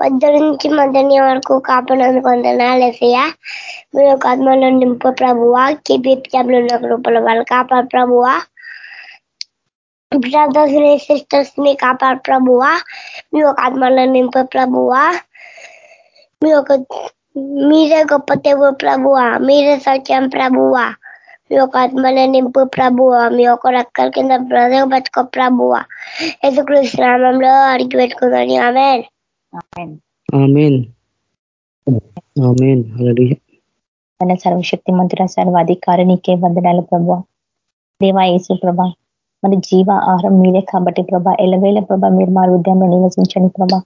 వద్ద నుంచి మధ్యని వరకు కాపాడేందుకు వందనాలు ఎసయ్యా మీరు ఒక ఆత్మలో నింపు ప్రభువా కిబిప్లో ఉన్న రూపంలో వాళ్ళు కాపాడు ప్రభువా బ్రదర్స్ని సిస్టర్స్ని కాపాడు ప్రభువా మీ ఒక ఆత్మలో నింపు ప్రభువా మీ ఒక మీరే గొప్ప దేవుడు ప్రభువా మీరే సత్యం ప్రభువా మీ ఒక ఆత్మల నింపు ప్రభువా మీ ఒక రక్కల కింద బ్రదర్ బతుకో ప్రభువా ఎదుకృష్ణ నామంలో అడిగి పెట్టుకుందని ఆమె ఆమెన్ ఆమెన్ మన సర్వశక్తి మంత్ర సర్వాధికారి నీకే వందనాలు ప్రభా దేవా యేసు ప్రభా మన జీవ ఆహారం మీరే కాబట్టి ప్రభా ఎలవేల ప్రభా మీరు మా ఉద్యమంలో నివసించండి ప్రభా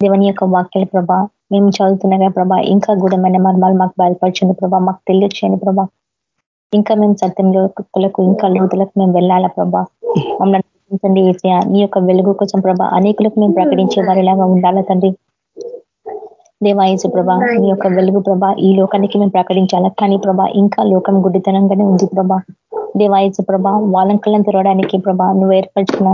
దేవుని యొక్క వాక్యాల ప్రభా మేము చదువుతున్నాగా ప్రభా ఇంకా గూఢమైన మర్మాలు మాకు బయలుపరచండి ప్రభా మాకు తెలియచేయండి ప్రభా ఇంకా మేము సత్యంలోకులకు ఇంకా లోతులకు మేము వెళ్ళాలా ప్రభా? మమ్మల్ని ఏసయా నీ యొక్క వెలుగు కోసం ప్రభా అనేకులకు మేము ప్రకటించే వారిలాగా ఉండాలా తండ్రి? దేవాయసు ప్రభా నీ యొక్క వెలుగు ప్రభా ఈ లోకానికి మేము ప్రకటించాలా? కానీ ప్రభా ఇంకా లోకం గుడ్డితనంగానే ఉంది ప్రభా. దేవాయసు ప్రభా వాలంకలను తెరవడానికి ప్రభా నువ్వు ఏర్పరచుకున్న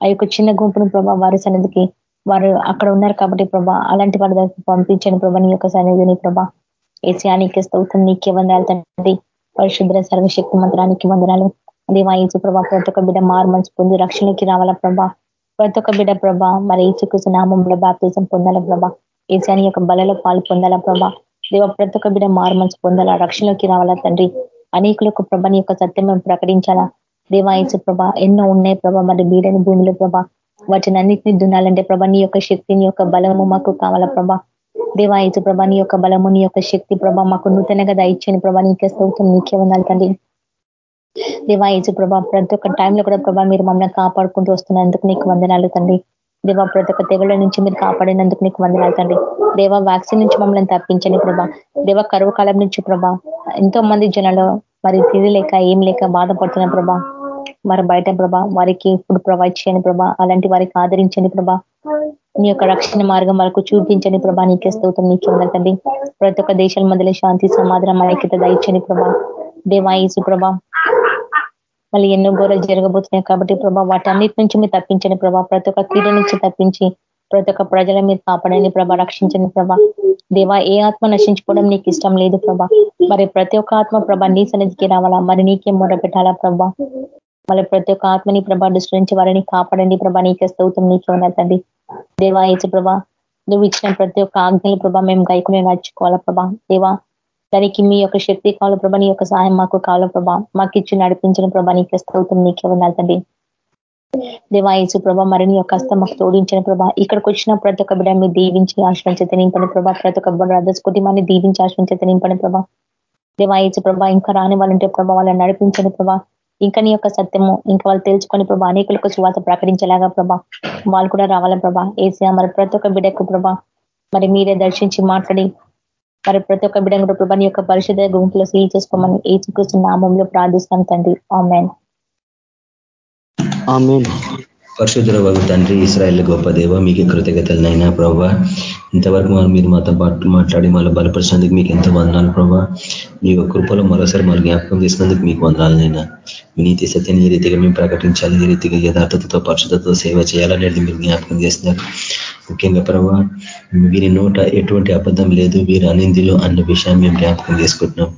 ఆ యొక్క చిన్న గుంపును ప్రభా వారి సన్నిధికి వారు అక్కడ ఉన్నారు కాబట్టి ప్రభా అలాంటి వారి దగ్గర పంపించండి ప్రభా నీ యొక్క సన్నిధిని ప్రభా. ఏసియానికి స్తౌతం నీకే వందాలి తండ్రి. పరిశుద్ర సర్వశక్తి మంత్రానికి వందనాలు. దేవాయించు ప్రభా ప్రతి ఒక్క బిడ్డ మారు మనసు పొంది రక్షణకి రావాలా ప్రభా? ప్రతి ఒక్క బిడ్డ ప్రభా మరి ఏసుకృష్ణ నామంలో బాప్తిజం పొందాల ప్రభా? ఏసాని యొక్క బలలో పాలు పొందాలా ప్రభా? దేవ ప్రతి ఒక్క బిడ్డ మారు మనసు పొందాలా రక్షణలోకి రావాలా తండ్రి? అనేకులకు ప్రభని యొక్క సత్యం మేము ప్రకటించాలా? దేవాయసు ప్రభ ఎన్నో ఉన్నాయి ప్రభా మరి బీడని భూమిలో ప్రభా? వాటిని అన్నింటినీ దున్నాలంటే ప్రభా నీ యొక్క శక్తిని యొక్క బలము మాకు కావాలా ప్రభా? దేవాయచు ప్రభా నీ యొక్క బలము నీ యొక్క శక్తి ప్రభా మాకు నూతనగా దయచ్చని ప్రభా నీకే స్తోత్రం నీకే ఉండాలి తండ్రి. దేవాయచు ప్రభా ప్రతి ఒక్క టైంలో కూడా ప్రభా మీరు మమ్మల్ని కాపాడుకుంటూ వస్తున్నందుకు నీకు వందనాలు తండ్రి. దేవా ప్రతి ఒక్క తెగుళ్ళ నుంచి మీరు కాపాడినందుకు నీకు వందనాలు తండ్రి. దేవా వ్యాక్సిన్ నుంచి మమ్మల్ని తప్పించండి ప్రభా. దేవ కరువు కాలం నుంచి ప్రభా ఎంతో మంది జనాలు మరి తిరిగి లేక ఏం లేక బాధపడుతున్న ప్రభా. మరి బయట ప్రభా వారికి ఇప్పుడు ప్రొవైడ్ చేయని ప్రభా. అలాంటి వారికి ఆదరించండి ప్రభా. నీ యొక్క రక్షణ మార్గం వరకు చూపించని ప్రభా నీకే స్తోత్రం నీకే ఉందండి ప్రతి ఒక్క దేశాల మధ్యలో శాంతి సమాధానం ఐక్యత దయచని ప్రభా. దేవాయసు ప్రభా మళ్ళీ ఎన్నో ఘోరాలు జరగబోతున్నాయి కాబట్టి ప్రభా వాటన్నిటి నుంచి మీరు తప్పించండి ప్రభా. ప్రతి ఒక్క కీడ నుంచి తప్పించి ప్రతి ఒక్క ప్రజల మీరు కాపాడండి ప్రభా రక్షించండి ప్రభా. దేవా ఏ ఆత్మ నశించుకోవడం నీకు ఇష్టం లేదు ప్రభా. మరి ప్రతి ఒక్క ఆత్మ ప్రభా నీ సన్నిధికి రావాలా? మరి నీకే మొర పెట్టాలా ప్రభా? మళ్ళీ ప్రతి ఒక్క ఆత్మని ప్రభా దృష్టి నుంచి వారిని కాపాడండి ప్రభా. నీకే స్థౌతం నీకే ఉన్నదండి దేవా ఏచు ప్రభా నువ్వు ఇచ్చిన ప్రతి ఒక్క ఆజ్ఞలు ప్రభా మేము గైకునే నడుచుకోవాలా ప్రభా. దేవా దానికి మీ యొక్క శక్తి కావాల ప్రభా నీ యొక్క సహాయం మాకు కావాల ప్రభా. మాకు ఇచ్చి నడిపించిన ప్రభా నీకే స్తోత్రం నీకే దేవా దేవాయసు ప్రభా మరిని యొక్క హస్తం మాకు తోడించిన ప్రభా. ఇక్కడికి వచ్చిన ప్రతి ఒక్క బిడ్డ మీరు దీవించి ఆశ్రయించే నింపని ప్రభా. ప్రతి ఒక్క బ్రదర్స్ కుటుంబాన్ని దీవించి ఆశ్రయించే నింపని ప్రభా. దేవాయసు ప్రభా ఇంకా రాని వాళ్ళంటే ప్రభా వాళ్ళని నడిపించని ప్రభా. ఇంకా నీ యొక్క సత్యము ఇంకా వాళ్ళు తెలుసుకొని ప్రభా అనేకులకు శువాత ప్రకటించేలాగా ప్రభా వాళ్ళు కూడా రావాల ప్రభా? ఏసీ మరి ప్రతి ఒక్క బిడకు ప్రభా మరి మీరే దర్శించి మాట్లాడి మరి ప్రతి ఒక్క బిడ్డ కూడా ప్రభాని యొక్క పరిశుద్ధ గుంపులో సీల్ చేసుకోమని ఏచుకృష్ణ నామంలో ప్రార్థిస్తాం తండ్రి. ఆమెన్. పరిశుద్ధ వగు తండ్రి ఇస్రాయల్ గొప్ప దేవ మీకు కృతజ్ఞతలనైనా ప్రభా. ఇంతవరకు మీరు మాతో పాటు మాట్లాడి మళ్ళీ బలపరిచినందుకు మీకు ఎంతో వందనాలు ప్రభా. మీ యొక్క కృపలో మరోసారి మళ్ళీ జ్ఞాపకం చేసినందుకు మీకు వందనాలనైనా. మీ నీతి సత్యాన్ని ఏ రీతిగా మేము ప్రకటించాలి ఏ రీతిగా యథార్థతతో పరిశుద్ధతతో సేవ చేయాలనేది మీరు జ్ఞాపకం చేస్తున్నారు ముఖ్యంగా ప్రభా వీరి నోట ఎటువంటి అబద్ధం లేదు వీరి అనిందిలో అన్న విషయాన్ని మేము జ్ఞాపకం చేసుకుంటున్నాం.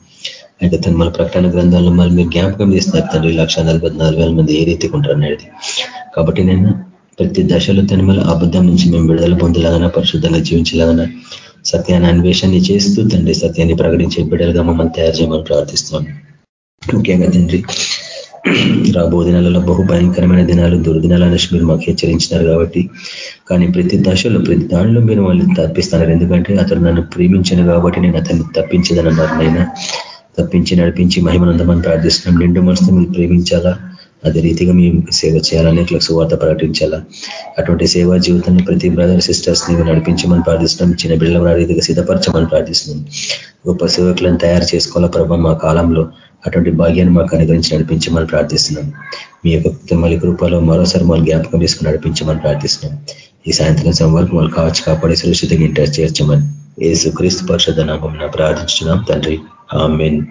అయితే తన ప్రకటన గ్రంథాలను మళ్ళీ మీరు జ్ఞాపకం చేస్తున్నారు తండ్రి లక్ష మంది ఏ రీతికి ఉంటారు అనేది కాబట్టి నేను ప్రతి దశలో తనిమల అబద్ధం నుంచి మేము విడుదల పొందలాగన పరిశుద్ధంగా జీవించలాగన సత్యాన్ని అన్వేషణ చేస్తూ తండ్రి సత్యాన్ని ప్రకటించే బిడ్డలుగా మమ్మల్ని తయారు చేయమని ప్రార్థిస్తున్నాను ముఖ్యంగా తండ్రి రాబో దినాలలో బహు భయంకరమైన దినాలు దుర్దినాలు అనేసి మీరు మాకు హెచ్చరించినారు కాబట్టి కానీ ప్రతి దశలో ప్రతి దానిలో మీరు వాళ్ళని తప్పిస్తున్నారు. ఎందుకంటే అతను నన్ను ప్రేమించను కాబట్టి నేను అతన్ని తప్పించదనన్నారు నైనా తప్పించి నడిపించి మహిమనందమని ప్రార్థిస్తున్నాం. నిండు మనసుతో మీరు ప్రేమించాలా? అదే రీతిగా మేము సేవ చేయాలని ఇట్లా సువార్త ప్రకటించాలా? అటువంటి సేవా జీవితాన్ని ప్రతి బ్రదర్ సిస్టర్స్ని నడిపించమని ప్రార్థిస్తున్నాం. చిన్న బిడ్డల రీతిగా సిద్ధపరచమని ప్రార్థిస్తున్నాం. గొప్ప సేవకులను తయారు చేసుకోవాలా ప్రభావ మా కాలంలో? అటువంటి భాగ్యాన్ని మాకు అనుగ్రహించి నడిపించమని ప్రార్థిస్తున్నాం. మీ యొక్క మళ్ళీ కృపలో మరోసారి మళ్ళీ జ్ఞాపకం తీసుకుని నడిపించమని ప్రార్థిస్తున్నాం. ఈ సాయంత్రం సమయం వరకు వాళ్ళు కావచ్చు కాపాడి సురక్షితంగా ఇంటర్ చేర్చమని ఏసు క్రీస్తు పరిషత్ నామం ప్రార్థించున్నాం తండ్రి ఆమెన్.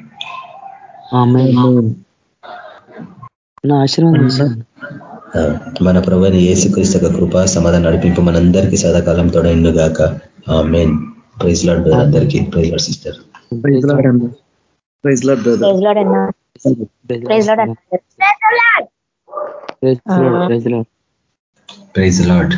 మన ప్రభుని ఏసుక్రీస్తు కృప సమాధానం నడిపింపు మనందరికీ సదాకాలం తోడైండుగాక. ఆ మెయిన్ ప్రైజ్ లాడ్ అందరికీ. Praise Lord sister praise Lord praise Lord